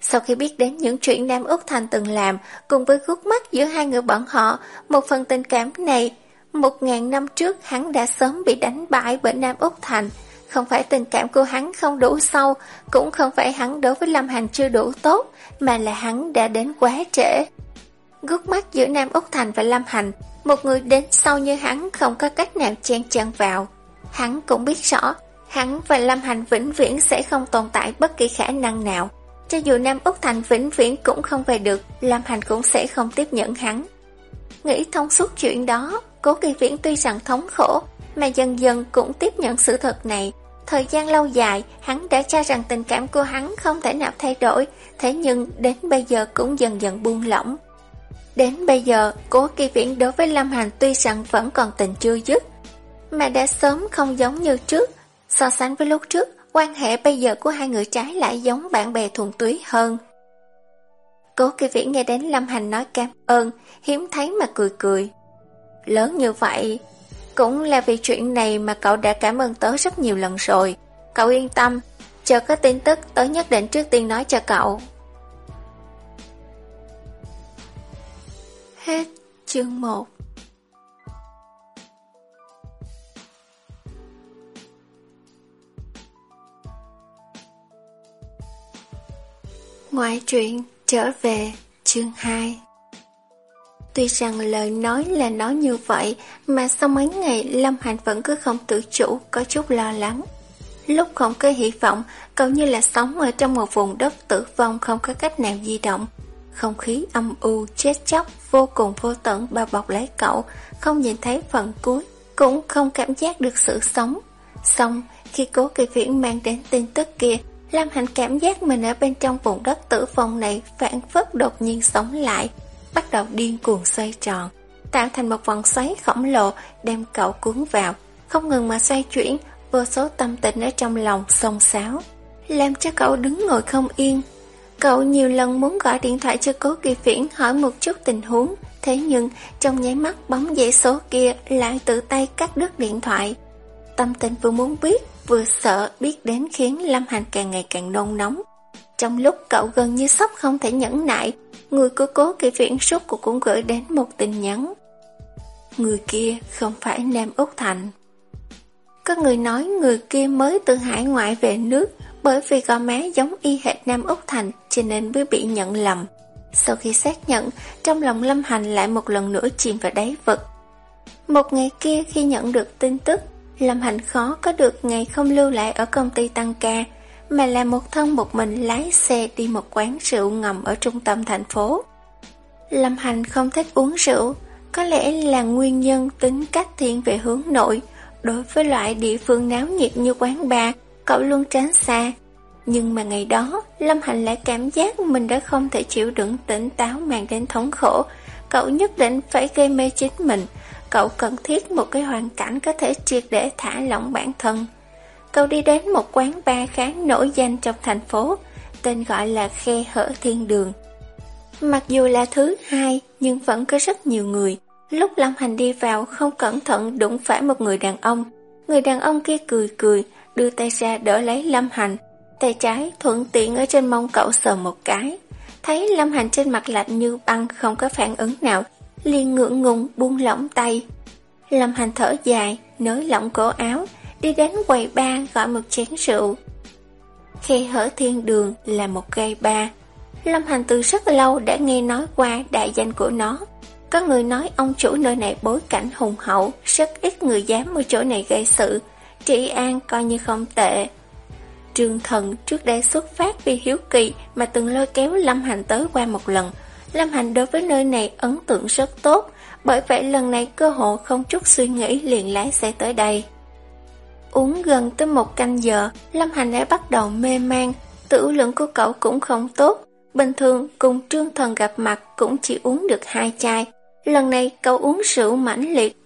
Sau khi biết đến những chuyện Nam Úc Thành từng làm, cùng với gút mắt giữa hai người bọn họ, một phần tình cảm này, một ngàn năm trước hắn đã sớm bị đánh bại bởi Nam Úc Thành. Không phải tình cảm của hắn không đủ sâu, cũng không phải hắn đối với Lâm Hành chưa đủ tốt, mà là hắn đã đến quá trễ. Gút mắt giữa Nam Úc Thành và Lâm Hành, một người đến sau như hắn không có cách nào chen chân vào. Hắn cũng biết rõ, hắn và Lâm Hành vĩnh viễn sẽ không tồn tại bất kỳ khả năng nào. Cho dù Nam Úc Thành vĩnh viễn cũng không về được, Lâm Hành cũng sẽ không tiếp nhận hắn. Nghĩ thông suốt chuyện đó, Cố Kỳ Viễn tuy rằng thống khổ, mà dần dần cũng tiếp nhận sự thật này. Thời gian lâu dài, hắn đã cho rằng tình cảm của hắn không thể nào thay đổi, thế nhưng đến bây giờ cũng dần dần buông lỏng. Đến bây giờ, cố kỳ viễn đối với Lâm Hành tuy rằng vẫn còn tình chưa dứt, mà đã sớm không giống như trước. So sánh với lúc trước, quan hệ bây giờ của hai người trái lại giống bạn bè thuần túy hơn. Cố kỳ viễn nghe đến Lâm Hành nói cảm ơn, hiếm thấy mà cười cười. Lớn như vậy, cũng là vì chuyện này mà cậu đã cảm ơn tớ rất nhiều lần rồi. Cậu yên tâm, chờ có tin tức tớ nhất định trước tiên nói cho cậu. Hết chương 1 Ngoại truyện trở về chương 2 Tuy rằng lời nói là nói như vậy mà sau mấy ngày Lâm Hành vẫn cứ không tự chủ có chút lo lắng. Lúc không có hy vọng, cậu như là sống ở trong một vùng đất tử vong không có cách nào di động. Không khí âm u, chết chóc, vô cùng vô tận bao bọc lấy cậu, không nhìn thấy phần cuối, cũng không cảm giác được sự sống. Xong, khi cố kỳ viễn mang đến tin tức kia, Lam Hành cảm giác mình ở bên trong vùng đất tử vong này phản phất đột nhiên sống lại, bắt đầu điên cuồng xoay tròn, tạo thành một vòng xoáy khổng lồ đem cậu cuốn vào, không ngừng mà xoay chuyển, vô số tâm tình ở trong lòng xông xáo, làm cho cậu đứng ngồi không yên, Cậu nhiều lần muốn gọi điện thoại cho cố kỳ viễn hỏi một chút tình huống, thế nhưng trong nháy mắt bóng dãy số kia lại tự tay cắt đứt điện thoại. Tâm tình vừa muốn biết, vừa sợ biết đến khiến Lâm Hành càng ngày càng nôn nóng. Trong lúc cậu gần như sắp không thể nhẫn nại, người của cố kỳ viễn suốt cuộc cũng gửi đến một tin nhắn. Người kia không phải Nam Úc Thành. Có người nói người kia mới từ hải ngoại về nước, bởi vì gò má giống y hệt Nam Úc Thành cho nên mới bị nhận lầm. Sau khi xác nhận, trong lòng Lâm Hành lại một lần nữa chìm vào đáy vực. Một ngày kia khi nhận được tin tức, Lâm Hành khó có được ngày không lưu lại ở công ty tăng ca, mà là một thân một mình lái xe đi một quán rượu ngầm ở trung tâm thành phố. Lâm Hành không thích uống rượu, có lẽ là nguyên nhân tính cách thiên về hướng nội. Đối với loại địa phương náo nhiệt như quán bar, cậu luôn tránh xa. Nhưng mà ngày đó, Lâm Hành lại cảm giác mình đã không thể chịu đựng tỉnh táo mang đến thống khổ. Cậu nhất định phải gây mê chính mình. Cậu cần thiết một cái hoàn cảnh có thể triệt để thả lỏng bản thân. Cậu đi đến một quán bar khá nổi danh trong thành phố, tên gọi là Khe Hở Thiên Đường. Mặc dù là thứ hai, nhưng vẫn có rất nhiều người. Lúc Lâm Hành đi vào, không cẩn thận đụng phải một người đàn ông. Người đàn ông kia cười cười, đưa tay ra đỡ lấy Lâm Hành, tay trái thuận tiện ở trên mông cậu sờ một cái. thấy Lâm Hành trên mặt lạnh như băng không có phản ứng nào, liền ngượng ngùng buông lỏng tay. Lâm Hành thở dài, nới lỏng cổ áo, đi đến quầy ba gọi một chén rượu. Khe hở thiên đường là một cây ba. Lâm Hành từ rất lâu đã nghe nói qua đại danh của nó. Có người nói ông chủ nơi này bối cảnh hùng hậu, rất ít người dám ở chỗ này gây sự. Trị an coi như không tệ. Trương Thần trước đây xuất phát vì hiếu kỳ mà từng lôi kéo Lâm Hành tới qua một lần. Lâm Hành đối với nơi này ấn tượng rất tốt, bởi vậy lần này cơ hội không chút suy nghĩ liền lái xe tới đây. Uống gần tới một canh giờ, Lâm Hành đã bắt đầu mê man, tử lượng của cậu cũng không tốt. Bình thường cùng Trương Thần gặp mặt cũng chỉ uống được hai chai. Lần này cậu uống rượu mãnh liệt.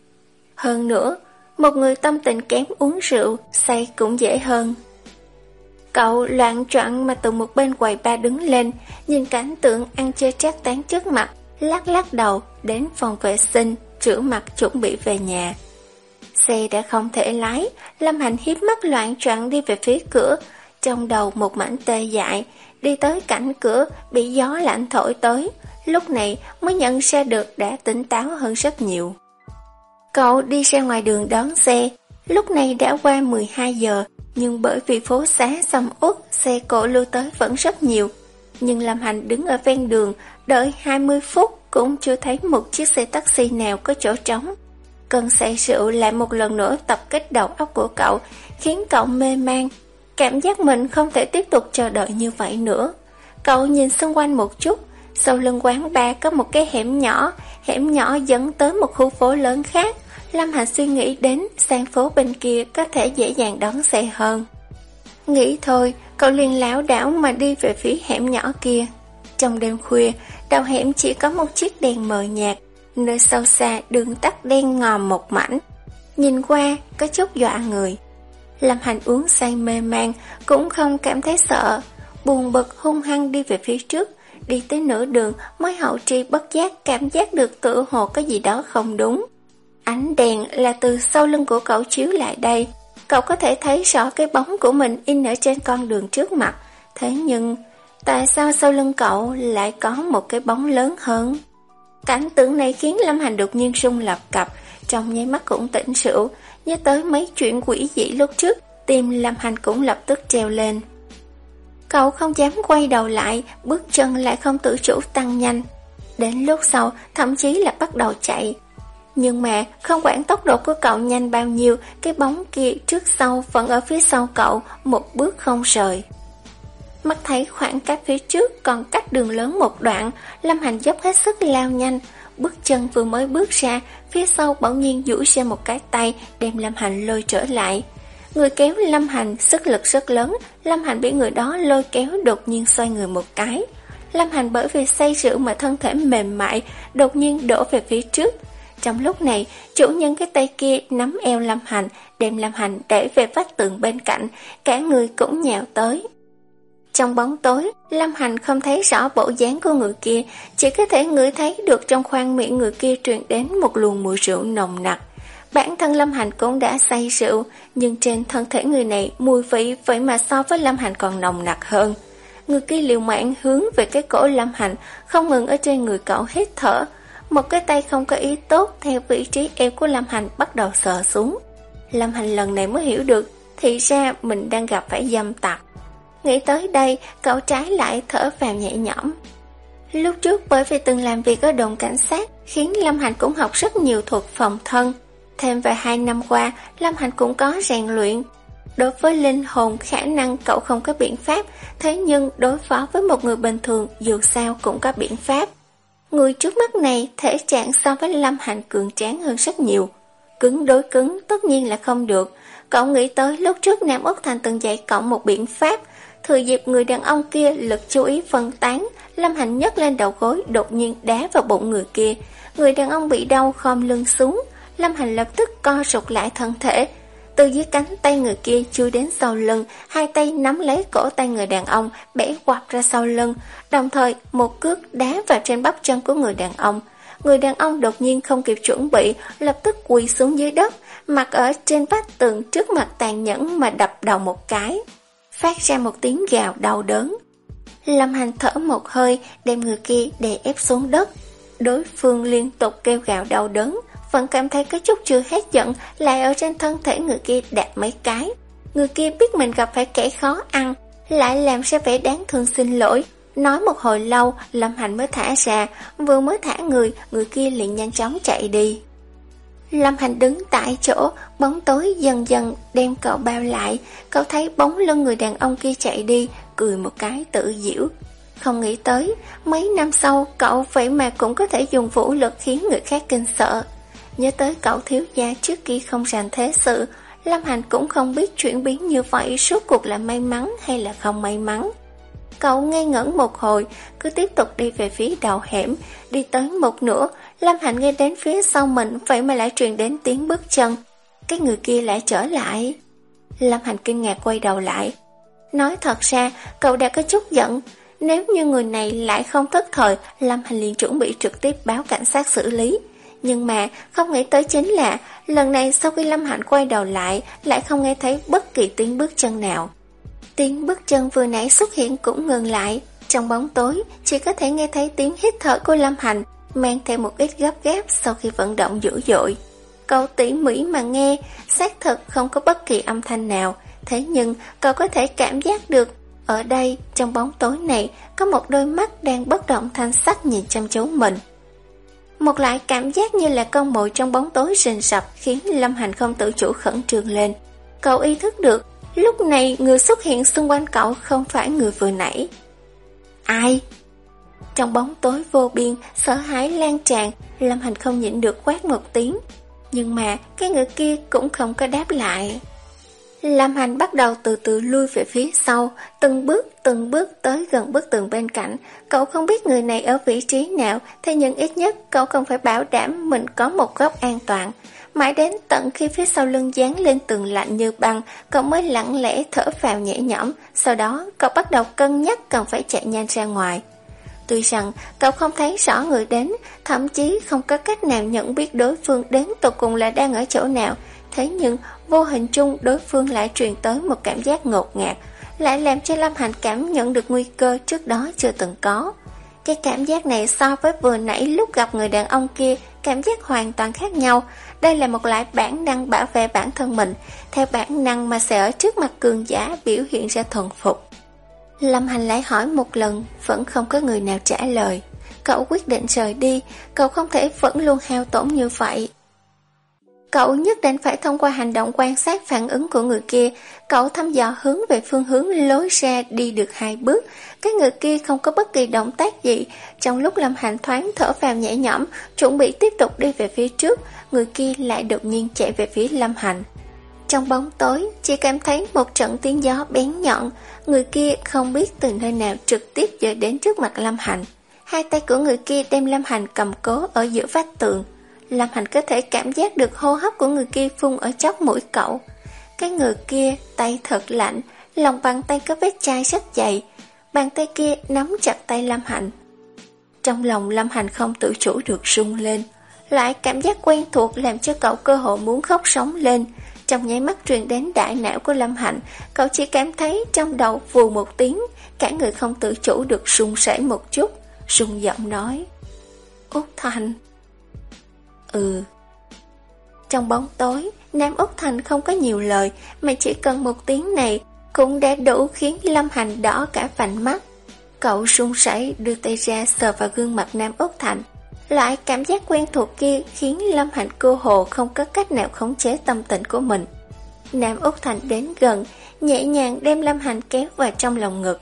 Hơn nữa, một người tâm tình kém uống rượu, say cũng dễ hơn. Cậu loạn trọn mà từ một bên quầy ba đứng lên, nhìn cảnh tượng ăn chơi trác tán trước mặt, lắc lắc đầu, đến phòng vệ sinh, rửa mặt chuẩn bị về nhà. Xe đã không thể lái, Lâm Hành hiếp mắt loạn trọn đi về phía cửa, trong đầu một mảnh tê dại, đi tới cạnh cửa, bị gió lạnh thổi tới, lúc này mới nhận ra được đã tỉnh táo hơn rất nhiều. Cậu đi ra ngoài đường đón xe, lúc này đã qua 12 giờ, nhưng bởi vì phố xá xăm út, xe cộ lưu tới vẫn rất nhiều. Nhưng Lâm Hành đứng ở ven đường, đợi 20 phút cũng chưa thấy một chiếc xe taxi nào có chỗ trống. Cơn say rượu lại một lần nữa tập kích đầu óc của cậu, khiến cậu mê man. Cảm giác mình không thể tiếp tục chờ đợi như vậy nữa. Cậu nhìn xung quanh một chút, sau lưng quán bar có một cái hẻm nhỏ, hẻm nhỏ dẫn tới một khu phố lớn khác. Lâm Hành suy nghĩ đến sang phố bên kia có thể dễ dàng đón xe hơn. Nghĩ thôi, cậu liền lão đảo mà đi về phía hẻm nhỏ kia. Trong đêm khuya, đầu hẻm chỉ có một chiếc đèn mờ nhạt, nơi sâu xa đường tắt đen ngòm một mảnh. Nhìn qua, có chút dọa người. Lâm Hành uống say mê man, cũng không cảm thấy sợ. Buồn bực hung hăng đi về phía trước, đi tới nửa đường mới hậu tri bất giác cảm giác được tự hồ có gì đó không đúng. Ánh đèn là từ sau lưng của cậu chiếu lại đây. Cậu có thể thấy rõ cái bóng của mình in ở trên con đường trước mặt. Thế nhưng, tại sao sau lưng cậu lại có một cái bóng lớn hơn? Cảnh tượng này khiến Lâm Hành đột nhiên rung lập cập, trong nháy mắt cũng tỉnh rượu, nhớ tới mấy chuyện quỷ dị lúc trước, tim Lâm Hành cũng lập tức treo lên. Cậu không dám quay đầu lại, bước chân lại không tự chủ tăng nhanh. Đến lúc sau, thậm chí là bắt đầu chạy, nhưng mà không quản tốc độ của cậu nhanh bao nhiêu, cái bóng kia trước sau vẫn ở phía sau cậu, một bước không rời. Mắt thấy khoảng cách phía trước còn cách đường lớn một đoạn, Lâm Hành dốc hết sức lao nhanh. Bước chân vừa mới bước ra, phía sau bỗng nhiên duỗi ra một cái tay đem Lâm Hành lôi trở lại. Người kéo Lâm Hành sức lực rất lớn, Lâm Hành bị người đó lôi kéo đột nhiên xoay người một cái. Lâm Hành bởi vì say rượu mà thân thể mềm mại, đột nhiên đổ về phía trước, trong lúc này, chủ nhân cái tay kia nắm eo Lâm Hành, đem Lâm Hành để về vách tường bên cạnh, cả người cũng nhào tới. Trong bóng tối, Lâm Hành không thấy rõ bộ dáng của người kia, chỉ có thể ngửi thấy được trong khoang miệng người kia truyền đến một luồng mùi rượu nồng nặc. Bản thân Lâm Hành cũng đã say rượu, nhưng trên thân thể người này mùi vị vậy mà so với Lâm Hành còn nồng nặc hơn. Người kia liều mạng hướng về cái cổ Lâm Hành, không ngừng ở trên người cậu hít thở, một cái tay không có ý tốt theo vị trí eo của Lâm Hành bắt đầu sờ xuống. Lâm Hành lần này mới hiểu được, thì ra mình đang gặp phải dâm tặc. Nghĩ tới đây, cậu trái lại thở vào nhẹ nhõm. Lúc trước bởi vì từng làm việc ở đồn cảnh sát, khiến Lâm Hành cũng học rất nhiều thuật phòng thân. Thêm về hai năm qua, Lâm Hành cũng có rèn luyện. Đối với linh hồn, khả năng cậu không có biện pháp, thế nhưng đối phó với một người bình thường dù sao cũng có biện pháp. Người trước mắt này thể trạng so với Lâm Hành cường tráng hơn rất nhiều. Cứng đối cứng tất nhiên là không được. Cậu nghĩ tới lúc trước Nam Úc Thành từng dạy cậu một biện pháp. Thừa dịp người đàn ông kia lực chú ý phân tán, Lâm Hành nhấc lên đầu gối đột nhiên đá vào bụng người kia. Người đàn ông bị đau khom lưng xuống. Lâm Hành lập tức co rụt lại thân thể, từ dưới cánh tay người kia chui đến sau lưng, hai tay nắm lấy cổ tay người đàn ông, bẻ quạt ra sau lưng, đồng thời một cước đá vào trên bắp chân của người đàn ông. Người đàn ông đột nhiên không kịp chuẩn bị, lập tức quỳ xuống dưới đất, mặt ở trên vách tường trước mặt tàn nhẫn mà đập đầu một cái. Phát ra một tiếng gào đau đớn. Lâm Hành thở một hơi, đem người kia đè ép xuống đất. Đối phương liên tục kêu gào đau đớn, vẫn cảm thấy có chút chưa hết giận, lại ở trên thân thể người kia đạp mấy cái. Người kia biết mình gặp phải kẻ khó ăn, lại làm ra vẻ đáng thương xin lỗi. Nói một hồi lâu, Lâm Hành mới thả ra, vừa mới thả người, người kia liền nhanh chóng chạy đi. Lâm Hành đứng tại chỗ, bóng tối dần dần đem cậu bao lại, cậu thấy bóng lưng người đàn ông kia chạy đi, cười một cái tự diễu. Không nghĩ tới, mấy năm sau cậu vậy mà cũng có thể dùng vũ lực khiến người khác kinh sợ. Nhớ tới cậu thiếu gia trước kia không rành thế sự, Lâm Hành cũng không biết chuyển biến như vậy suốt cuộc là may mắn hay là không may mắn. Cậu ngây ngẩn một hồi, cứ tiếp tục đi về phía đầu hẻm, đi tới một nửa, Lâm Hạnh nghe đến phía sau mình, vậy mà lại truyền đến tiếng bước chân. Cái người kia lại trở lại. Lâm Hạnh kinh ngạc quay đầu lại. Nói thật ra, cậu đã có chút giận. Nếu như người này lại không thất thời, Lâm Hành liền chuẩn bị trực tiếp báo cảnh sát xử lý. Nhưng mà không nghĩ tới chính là lần này sau khi Lâm Hạnh quay đầu lại lại không nghe thấy bất kỳ tiếng bước chân nào. Tiếng bước chân vừa nãy xuất hiện cũng ngừng lại. Trong bóng tối chỉ có thể nghe thấy tiếng hít thở của Lâm Hạnh mang theo một ít gấp gáp sau khi vận động dữ dội. Cậu tỉ mỉ mà nghe, xác thực không có bất kỳ âm thanh nào, thế nhưng cậu có thể cảm giác được ở đây, trong bóng tối này, có một đôi mắt đang bất động thanh sắc nhìn chăm chú mình. Một loại cảm giác như là con mồi trong bóng tối rình sập khiến Lâm Hành không tự chủ khẩn trương lên. Cậu ý thức được, lúc này người xuất hiện xung quanh cậu không phải người vừa nãy. Ai? Trong bóng tối vô biên, sợ hãi lan tràn, Lâm Hành không nhịn được quát một tiếng. Nhưng mà cái người kia cũng không có đáp lại. Lam Hành bắt đầu từ từ lui về phía sau, từng bước từng bước tới gần bức tường bên cạnh. Cậu không biết người này ở vị trí nào, thế nhưng ít nhất cậu không phải bảo đảm mình có một góc an toàn. Mãi đến tận khi phía sau lưng dán lên tường lạnh như băng, cậu mới lặng lẽ thở vào nhẹ nhõm, sau đó cậu bắt đầu cân nhắc cần phải chạy nhanh ra ngoài. Tuy rằng cậu không thấy rõ người đến, thậm chí không có cách nào nhận biết đối phương đến tột cùng là đang ở chỗ nào, thế nhưng vô hình chung đối phương lại truyền tới một cảm giác ngột ngạt, lại làm cho Lâm Hành cảm nhận được nguy cơ trước đó chưa từng có. Cái cảm giác này so với vừa nãy lúc gặp người đàn ông kia, cảm giác hoàn toàn khác nhau. Đây là một loại bản năng bảo vệ bản thân mình, theo bản năng mà sẽ ở trước mặt cường giả biểu hiện ra thuần phục. Lâm Hành lại hỏi một lần, vẫn không có người nào trả lời. Cậu quyết định rời đi, cậu không thể vẫn luôn hao tổn như vậy. Cậu nhất định phải thông qua hành động quan sát phản ứng của người kia. Cậu thăm dò hướng về phương hướng lối ra đi được hai bước. Cái người kia không có bất kỳ động tác gì. Trong lúc Lâm Hành thoáng thở vào nhẹ nhõm, chuẩn bị tiếp tục đi về phía trước, người kia lại đột nhiên chạy về phía Lâm Hành. Trong bóng tối, chỉ cảm thấy một trận tiếng gió bén nhọn, người kia không biết từ nơi nào trực tiếp dời đến trước mặt Lâm Hành. Hai tay của người kia đem Lâm Hành cầm cố ở giữa vách tường. Lâm Hành có thể cảm giác được hô hấp của người kia phun ở chóp mũi cậu. Cái người kia tay thật lạnh, lòng bàn tay có vết chai rất dày. Bàn tay kia nắm chặt tay Lâm Hành. Trong lòng Lâm Hành không tự chủ được rung lên. Lại cảm giác quen thuộc làm cho cậu cơ hội muốn khóc sống lên. Trong nháy mắt truyền đến đại não của Lâm Hạnh, cậu chỉ cảm thấy trong đầu vù một tiếng, cả người không tự chủ được run rẩy một chút, run giọng nói. Út Thành. Ừ. Trong bóng tối, Nam Úc Thành không có nhiều lời, mà chỉ cần một tiếng này cũng đã đủ khiến Lâm Hành đỏ cả vành mắt. Cậu run rẩy đưa tay ra sờ vào gương mặt Nam Úc Thành. Loại cảm giác quen thuộc kia khiến Lâm Hạnh cô hồ không có cách nào khống chế tâm tình của mình. Nam Úc Thành đến gần, nhẹ nhàng đem Lâm Hành kéo vào trong lòng ngực.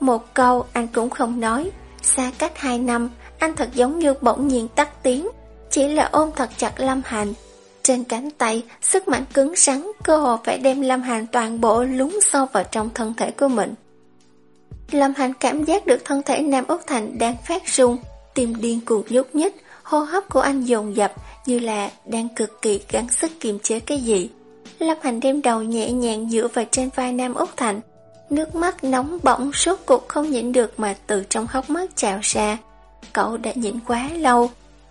Một câu anh cũng không nói. Xa cách hai năm, anh thật giống như bỗng nhiên tắt tiếng. Chỉ là ôm thật chặt Lâm Hành. Trên cánh tay, sức mạnh cứng rắn, cơ hồ phải đem Lâm Hành toàn bộ lún sâu vào trong thân thể của mình. Lâm Hành cảm giác được thân thể Nam Úc Thành đang phát rung, tim điên cuồng nhúc nhích, hô hấp của anh dồn dập như là đang cực kỳ gắng sức kiềm chế cái gì. Lâm Hành đem đầu nhẹ nhàng dựa vào trên vai Nam Úc Thành. Nước mắt nóng bỏng suốt cuộc không nhịn được mà từ trong hốc mắt trào ra. Cậu đã nhịn quá lâu.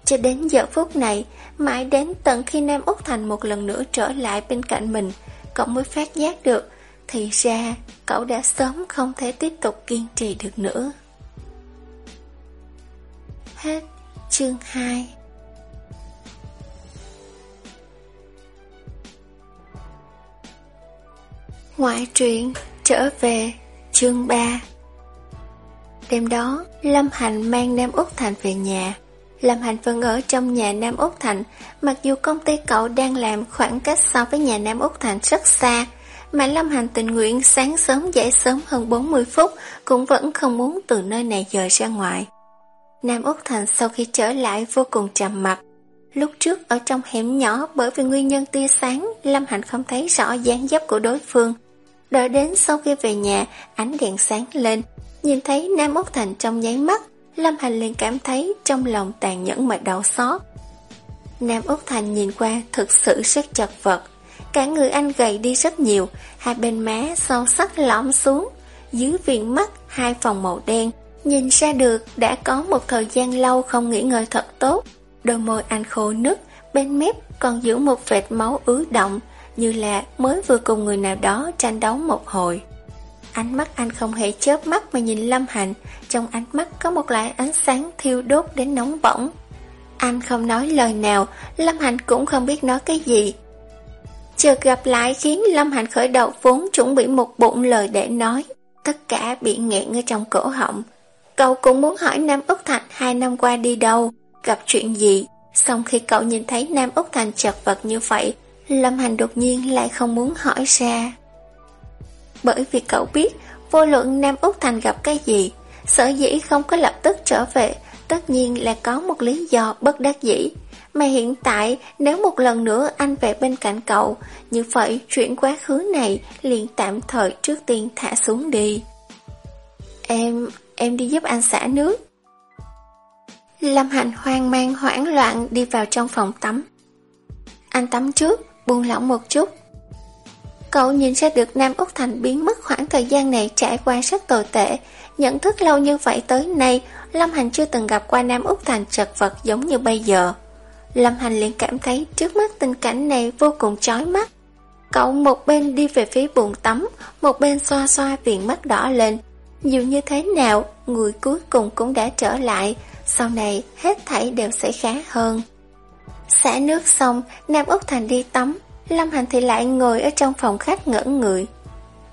Cho đến giờ phút này, mãi đến tận khi Nam Úc Thành một lần nữa trở lại bên cạnh mình, cậu mới phát giác được Thì ra, cậu đã sớm không thể tiếp tục kiên trì được nữa. Hết chương 2 Ngoại truyện trở về chương 3 Đêm đó, Lâm Hành mang Nam Úc Thành về nhà. Lâm Hành vẫn ở trong nhà Nam Úc Thành, mặc dù công ty cậu đang làm khoảng cách so với nhà Nam Úc Thành rất xa, mà Lâm Hành tình nguyện sáng sớm dậy sớm hơn 40 phút, cũng vẫn không muốn từ nơi này dời ra ngoài. Nam Úc Thành sau khi trở lại vô cùng trầm mặt. Lúc trước ở trong hẻm nhỏ bởi vì nguyên nhân tia sáng, Lâm Hành không thấy rõ dáng dấp của đối phương. Đợi đến sau khi về nhà, ánh đèn sáng lên, nhìn thấy Nam Úc Thành trong nháy mắt, Lâm Hành liền cảm thấy trong lòng tàn nhẫn mà đau xót. Nam Úc Thành nhìn qua thực sự rất chật vật, cả người anh gầy đi rất nhiều, hai bên má sâu sắc lõm xuống, dưới viền mắt hai phòng màu đen, nhìn ra được đã có một thời gian lâu không nghỉ ngơi thật tốt. Đôi môi anh khô nứt, bên mép còn giữ một vệt máu ứ động, như là mới vừa cùng người nào đó tranh đấu một hồi. Ánh mắt anh không hề chớp mắt mà nhìn Lâm hạnh trong ánh mắt có một loại ánh sáng thiêu đốt đến nóng bỏng. Anh không nói lời nào, Lâm hạnh cũng không biết nói cái gì. Chợt gặp lại khiến Lâm hạnh khởi đầu vốn chuẩn bị một bụng lời để nói, tất cả bị nghẹn ở trong cổ họng. Cậu cũng muốn hỏi Nam Úc Thạch hai năm qua đi đâu, gặp chuyện gì. Xong khi cậu nhìn thấy Nam Úc Thành chật vật như vậy, Lâm Hành đột nhiên lại không muốn hỏi ra. Bởi vì cậu biết, vô luận Nam Úc Thành gặp cái gì, sở dĩ không có lập tức trở về, tất nhiên là có một lý do bất đắc dĩ. Mà hiện tại, nếu một lần nữa anh về bên cạnh cậu, như vậy chuyện quá khứ này liền tạm thời trước tiên thả xuống đi. Em, em đi giúp anh xả nước. Lâm Hành hoang mang hoảng loạn đi vào trong phòng tắm. Anh tắm trước, buông lỏng một chút. Cậu nhìn ra được Nam Úc Thành biến mất khoảng thời gian này trải qua rất tồi tệ. Nhận thức lâu như vậy tới nay, Lâm Hành chưa từng gặp qua Nam Úc Thành chật vật giống như bây giờ. Lâm Hành liền cảm thấy trước mắt tình cảnh này vô cùng chói mắt. Cậu một bên đi về phía buồn tắm, một bên xoa xoa viền mắt đỏ lên. Dù như thế nào, người cuối cùng cũng đã trở lại, sau này hết thảy đều sẽ khá hơn. Xả nước xong, Nam Úc Thành đi tắm, Lâm Hành thì lại ngồi ở trong phòng khách ngẩn người.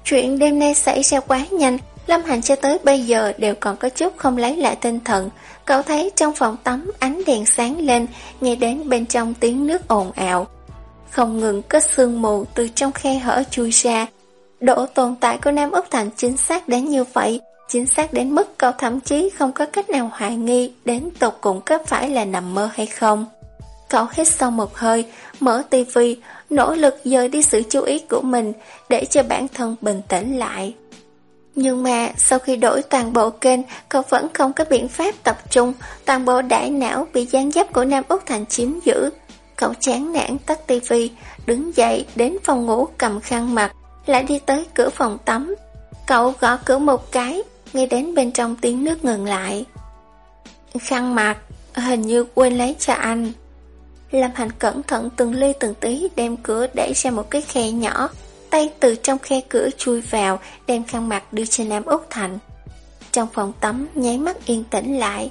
Chuyện đêm nay xảy ra quá nhanh, Lâm Hành cho tới bây giờ đều còn có chút không lấy lại tinh thần. Cậu thấy trong phòng tắm ánh đèn sáng lên, nghe đến bên trong tiếng nước ồn ào. Không ngừng có sương mù từ trong khe hở chui ra. Độ tồn tại của Nam Úc Thành chính xác đến như vậy, chính xác đến mức cậu thậm chí không có cách nào hoài nghi đến tột cùng có phải là nằm mơ hay không. Cậu hít sâu một hơi, mở tivi, nỗ lực dời đi sự chú ý của mình để cho bản thân bình tĩnh lại. Nhưng mà sau khi đổi toàn bộ kênh, cậu vẫn không có biện pháp tập trung, toàn bộ đại não bị gián dấp của Nam Úc Thành chiếm giữ. Cậu chán nản tắt tivi, đứng dậy đến phòng ngủ cầm khăn mặt, lại đi tới cửa phòng tắm. Cậu gõ cửa một cái, nghe đến bên trong tiếng nước ngừng lại. Khăn mặt, hình như quên lấy cho anh. Lâm Hành cẩn thận từng ly từng tí đem cửa đẩy ra một cái khe nhỏ, tay từ trong khe cửa chui vào, đem khăn mặt đưa cho Nam Úc Thành. Trong phòng tắm nháy mắt yên tĩnh lại.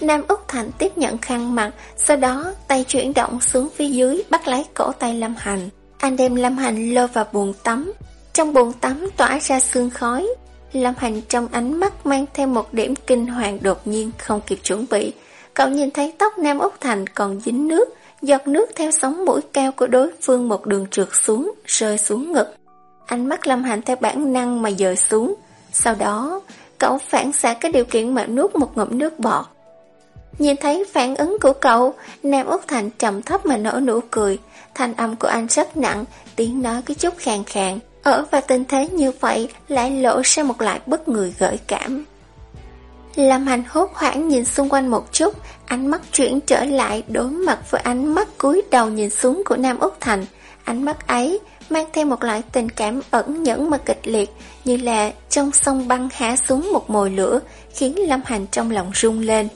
Nam Úc Thành tiếp nhận khăn mặt, sau đó tay chuyển động xuống phía dưới bắt lấy cổ tay Lâm Hành. Anh đem Lâm Hành lôi vào buồng tắm. Trong buồng tắm tỏa ra sương khói. Lâm Hành trong ánh mắt mang theo một điểm kinh hoàng đột nhiên không kịp chuẩn bị. Cậu nhìn thấy tóc Nam Úc Thành còn dính nước, Giọt nước theo sóng mũi cao của đối phương một đường trượt xuống, rơi xuống ngực. Ánh mắt Lâm Hành theo bản năng mà dời xuống. Sau đó, cậu phản xạ cái điều kiện mà nuốt một ngụm nước bọt. Nhìn thấy phản ứng của cậu, Nam Úc Thành trầm thấp mà nở nụ cười. Thanh âm của anh rất nặng, tiếng nói có chút khàn khàn. Ở và tình thế như vậy lại lộ ra một loại bất người gợi cảm. Lâm Hành hốt hoảng nhìn xung quanh một chút, ánh mắt chuyển trở lại đối mặt với ánh mắt cúi đầu nhìn xuống của Nam Úc Thành. Ánh mắt ấy mang theo một loại tình cảm ẩn nhẫn mà kịch liệt, như là trong sông băng hạ xuống một mồi lửa, khiến Lâm Hành trong lòng rung lên.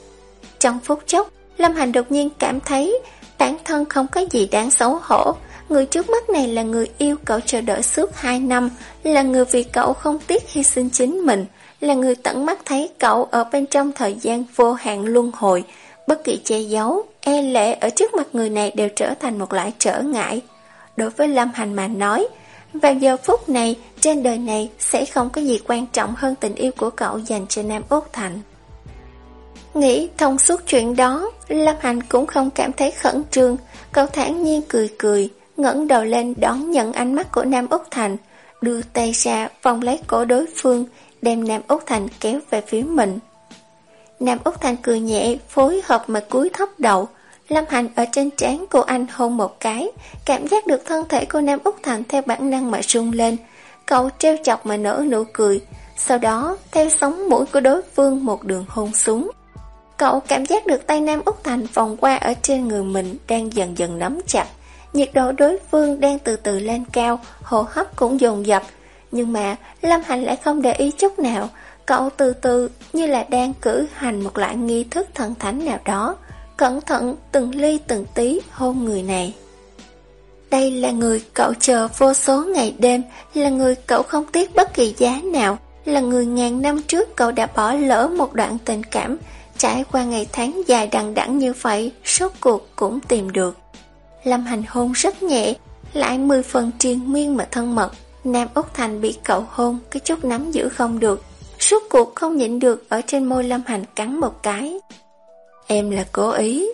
Trong phút chốc, Lâm Hành đột nhiên cảm thấy bản thân không có gì đáng xấu hổ, người trước mắt này là người yêu cậu chờ đợi suốt 2 năm, là người vì cậu không tiếc hy sinh chính mình, là người tận mắt thấy cậu ở bên trong thời gian vô hạn luân hồi, bất kỳ che giấu, e lệ ở trước mặt người này đều trở thành một loại trở ngại. Đối với Lâm Hành mà nói, vào giờ phút này, trên đời này sẽ không có gì quan trọng hơn tình yêu của cậu dành cho Nam Úc Thành. Nghĩ thông suốt chuyện đó, Lâm Hành cũng không cảm thấy khẩn trương, cậu thản nhiên cười cười, ngẩng đầu lên đón nhận ánh mắt của Nam Úc Thành, đưa tay ra vòng lấy cổ đối phương, đem Nam Úc Thành kéo về phía mình. Nam Úc Thành cười nhẹ, phối hợp mà cúi thấp đầu, Lâm Hành ở trên trán cô anh hôn một cái, cảm giác được thân thể của Nam Úc Thành theo bản năng mà rung lên. Cậu treo chọc mà nở nụ cười, sau đó theo sóng mũi của đối phương một đường hôn xuống. Cậu cảm giác được tay Nam Úc Thành vòng qua ở trên người mình đang dần dần nắm chặt. Nhiệt độ đối phương đang từ từ lên cao, hô hấp cũng dồn dập. Nhưng mà Lâm Hành lại không để ý chút nào. Cậu từ từ như là đang cử hành một loại nghi thức thần thánh nào đó. Cẩn thận từng ly từng tí hôn người này. Đây là người cậu chờ vô số ngày đêm, là người cậu không tiếc bất kỳ giá nào, là người ngàn năm trước cậu đã bỏ lỡ một đoạn tình cảm, Trải qua ngày tháng dài đằng đẵng như vậy, sốt cuộc cũng tìm được. Lâm Hành hôn rất nhẹ, lại mười phần triền miên mà thân mật. Nam Úc Thành bị cậu hôn, cái chút nắm giữ không được. Suốt cuộc không nhịn được ở trên môi Lâm Hành cắn một cái. Em là cố ý.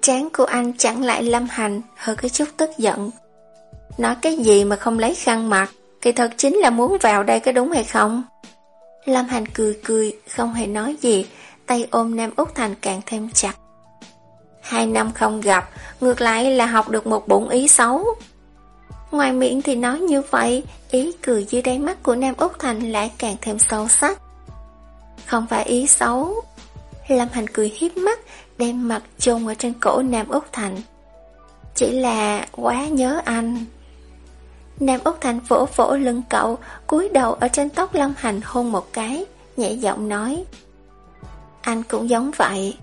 Trán của anh chẳng lại Lâm Hành, hơi cái chút tức giận. Nói cái gì mà không lấy khăn mặt, kỳ thật chính là muốn vào đây có đúng hay không? Lâm Hành cười cười, không hề nói gì, tay ôm Nam Úc Thành càng thêm chặt. Hai năm không gặp, ngược lại là học được một bổn ý xấu. Ngoài miệng thì nói như vậy, ý cười dưới đáy mắt của Nam Úc Thành lại càng thêm sâu sắc. Không phải ý xấu. Lâm Hành cười hiếp mắt, đem mặt chôn ở trên cổ Nam Úc Thành. Chỉ là quá nhớ anh. Nam Úc Thành vỗ vỗ lưng cậu, cúi đầu ở trên tóc Lâm Hành hôn một cái, nhẹ giọng nói. Anh cũng giống vậy.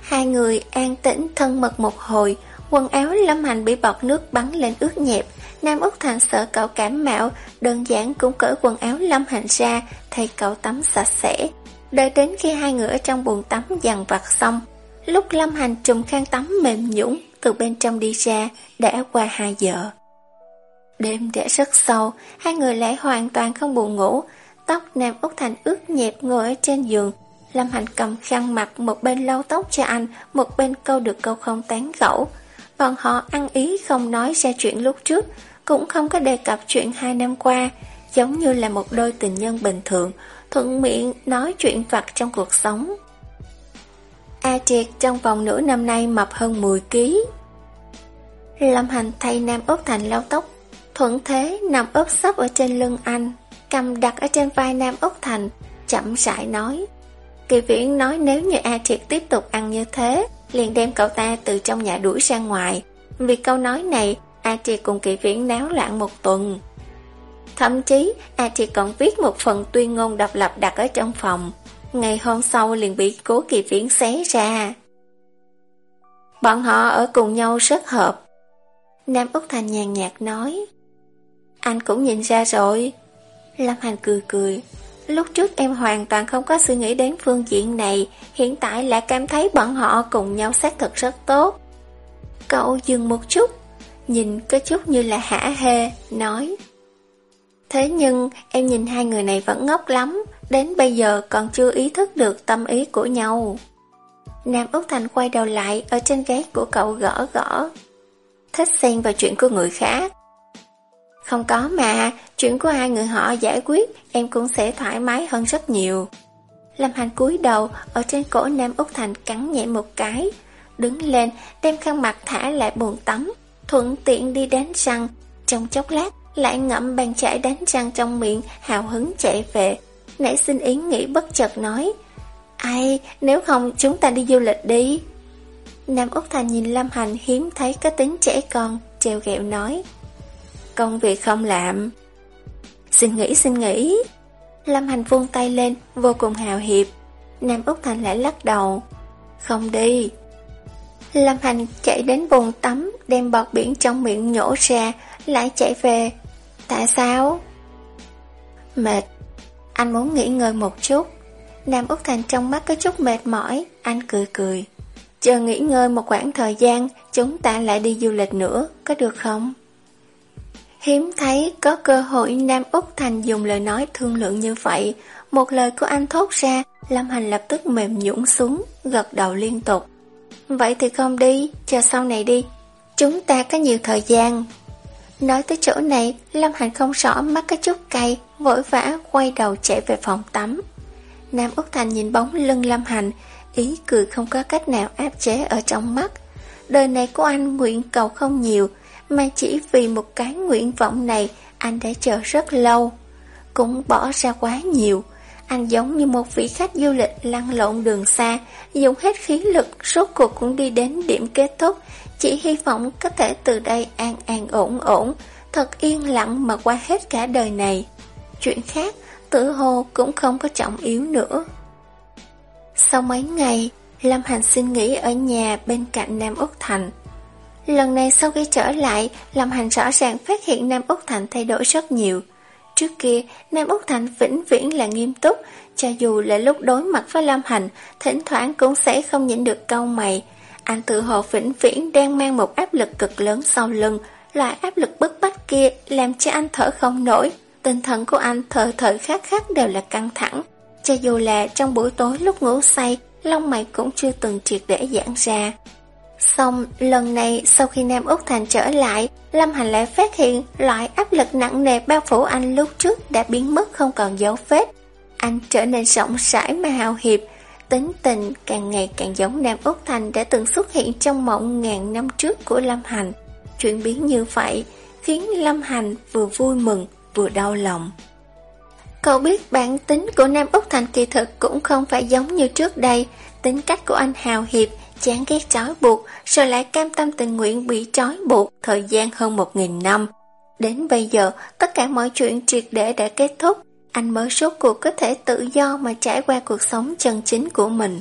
Hai người an tĩnh thân mật một hồi, quần áo Lâm Hành bị bọt nước bắn lên ướt nhẹp. Nam Úc Thành sợ cậu cảm mạo, đơn giản cũng cởi quần áo Lâm Hành ra, thay cậu tắm sạch sẽ. Đợi đến khi hai người ở trong buồng tắm dằn vặt xong, lúc Lâm Hành trùm khăn tắm mềm nhũng từ bên trong đi ra, đã qua 2 giờ. Đêm đã rất sâu, hai người lại hoàn toàn không buồn ngủ, tóc Nam Úc Thành ướt nhẹp ngồi ở trên giường, Lâm Hành cầm khăn mặt một bên lau tóc cho anh, một bên câu được câu không tán gẫu. Bọn họ ăn ý không nói ra chuyện lúc trước, cũng không có đề cập chuyện hai năm qua, giống như là một đôi tình nhân bình thường, thuận miệng nói chuyện vặt trong cuộc sống. A Triệt trong vòng nửa năm nay mập hơn 10 kg. Lâm Hành thay Nam Úc Thành lau tóc, thuận thế nằm úp sấp ở trên lưng anh, cầm đặt ở trên vai Nam Úc Thành, chậm rãi nói. Kỳ viễn nói nếu như A Triệt tiếp tục ăn như thế, liền đem cậu ta từ trong nhà đuổi ra ngoài. Vì câu nói này, A Triệt cùng kỳ viễn náo loạn một tuần. Thậm chí, A Triệt còn viết một phần tuyên ngôn độc lập đặt ở trong phòng. Ngày hôm sau liền bị cố kỳ viễn xé ra. Bọn họ ở cùng nhau rất hợp. Nam Úc Thành nhàn nhạt nói. Anh cũng nhìn ra rồi. Lâm Hành cười cười. Lúc trước em hoàn toàn không có suy nghĩ đến phương diện này, hiện tại lại cảm thấy bọn họ cùng nhau xác thực rất tốt. Cậu dừng một chút, nhìn có chút như là hả hê, nói. Thế nhưng em nhìn hai người này vẫn ngốc lắm, đến bây giờ còn chưa ý thức được tâm ý của nhau. Nam Úc Thành quay đầu lại ở trên ghế của cậu gõ gõ. Thích xen vào chuyện của người khác. Không có mà, chuyện của hai người họ giải quyết, em cũng sẽ thoải mái hơn rất nhiều. Lâm Hành cúi đầu, ở trên cổ Nam Úc Thành cắn nhẹ một cái, đứng lên, đem khăn mặt thả lại bồn tắm, thuận tiện đi đánh răng. Trong chốc lát, lại ngậm bàn chải đánh răng trong miệng, hào hứng chạy về. Nãy xin ý nghĩ bất chợt nói, Ai, nếu không chúng ta đi du lịch đi. Nam Úc Thành nhìn Lâm Hành hiếm thấy có tính trẻ con, treo ghẹo nói. Công việc không làm Xin nghĩ xin nghĩ. Lâm Hành vung tay lên Vô cùng hào hiệp Nam Úc Thành lại lắc đầu Không đi Lâm Hành chạy đến bồn tắm, đem bọt biển trong miệng nhổ ra, lại chạy về. Tại sao? Mệt. Anh muốn nghỉ ngơi một chút. Nam Úc Thành trong mắt có chút mệt mỏi, anh cười cười. Chờ nghỉ ngơi một khoảng thời gian, chúng ta lại đi du lịch nữa, có được không? Hiếm thấy có cơ hội Nam Úc Thành dùng lời nói thương lượng như vậy, một lời của anh thốt ra, Lâm Hành lập tức mềm nhũn xuống, gật đầu liên tục. Vậy thì không đi, chờ sau này đi. Chúng ta có nhiều thời gian. Nói tới chỗ này, Lâm Hành không rõ mắt có chút cay, vội vã quay đầu chạy về phòng tắm. Nam Úc Thành nhìn bóng lưng Lâm Hành, ý cười không có cách nào áp chế ở trong mắt. Đời này của anh nguyện cầu không nhiều, mà chỉ vì một cái nguyện vọng này anh đã chờ rất lâu. Cũng bỏ ra quá nhiều. Anh giống như một vị khách du lịch lăn lộn đường xa, dùng hết khí lực, rốt cuộc cũng đi đến điểm kết thúc, chỉ hy vọng có thể từ đây an an ổn ổn, thật yên lặng mà qua hết cả đời này. Chuyện khác, tự hồ cũng không có trọng yếu nữa. Sau mấy ngày, Lâm Hành xin nghỉ ở nhà bên cạnh Nam Úc Thành. Lần này sau khi trở lại, Lâm Hành rõ ràng phát hiện Nam Úc Thành thay đổi rất nhiều. Trước kia, Nam Úc Thành vĩnh viễn là nghiêm túc, cho dù là lúc đối mặt với Lâm Hành, thỉnh thoảng cũng sẽ không nhịn được câu mày. Anh tự hồ vĩnh viễn đang mang một áp lực cực lớn sau lưng, loại áp lực bức bách kia làm cho anh thở không nổi. Tinh thần của anh thở thời khắc khắc đều là căng thẳng. Cho dù là trong buổi tối lúc ngủ say, lông mày cũng chưa từng triệt để giãn ra. Xong, lần này sau khi Nam Úc Thành trở lại, Lâm Hành lại phát hiện loại áp lực nặng nề bao phủ anh lúc trước đã biến mất không còn dấu vết. Anh trở nên rộng rãi mà hào hiệp, tính tình càng ngày càng giống Nam Úc Thành đã từng xuất hiện trong mộng ngàn năm trước của Lâm Hành. chuyển biến như vậy khiến Lâm Hành vừa vui mừng vừa đau lòng. Cậu biết bản tính của Nam Úc Thành kỳ thực cũng không phải giống như trước đây, tính cách của anh hào hiệp, chán ghét trói buộc, rồi lại cam tâm tình nguyện bị trói buộc thời gian hơn một nghìn năm. Đến bây giờ, tất cả mọi chuyện triệt để đã kết thúc, anh mới rốt cuộc có thể tự do mà trải qua cuộc sống chân chính của mình.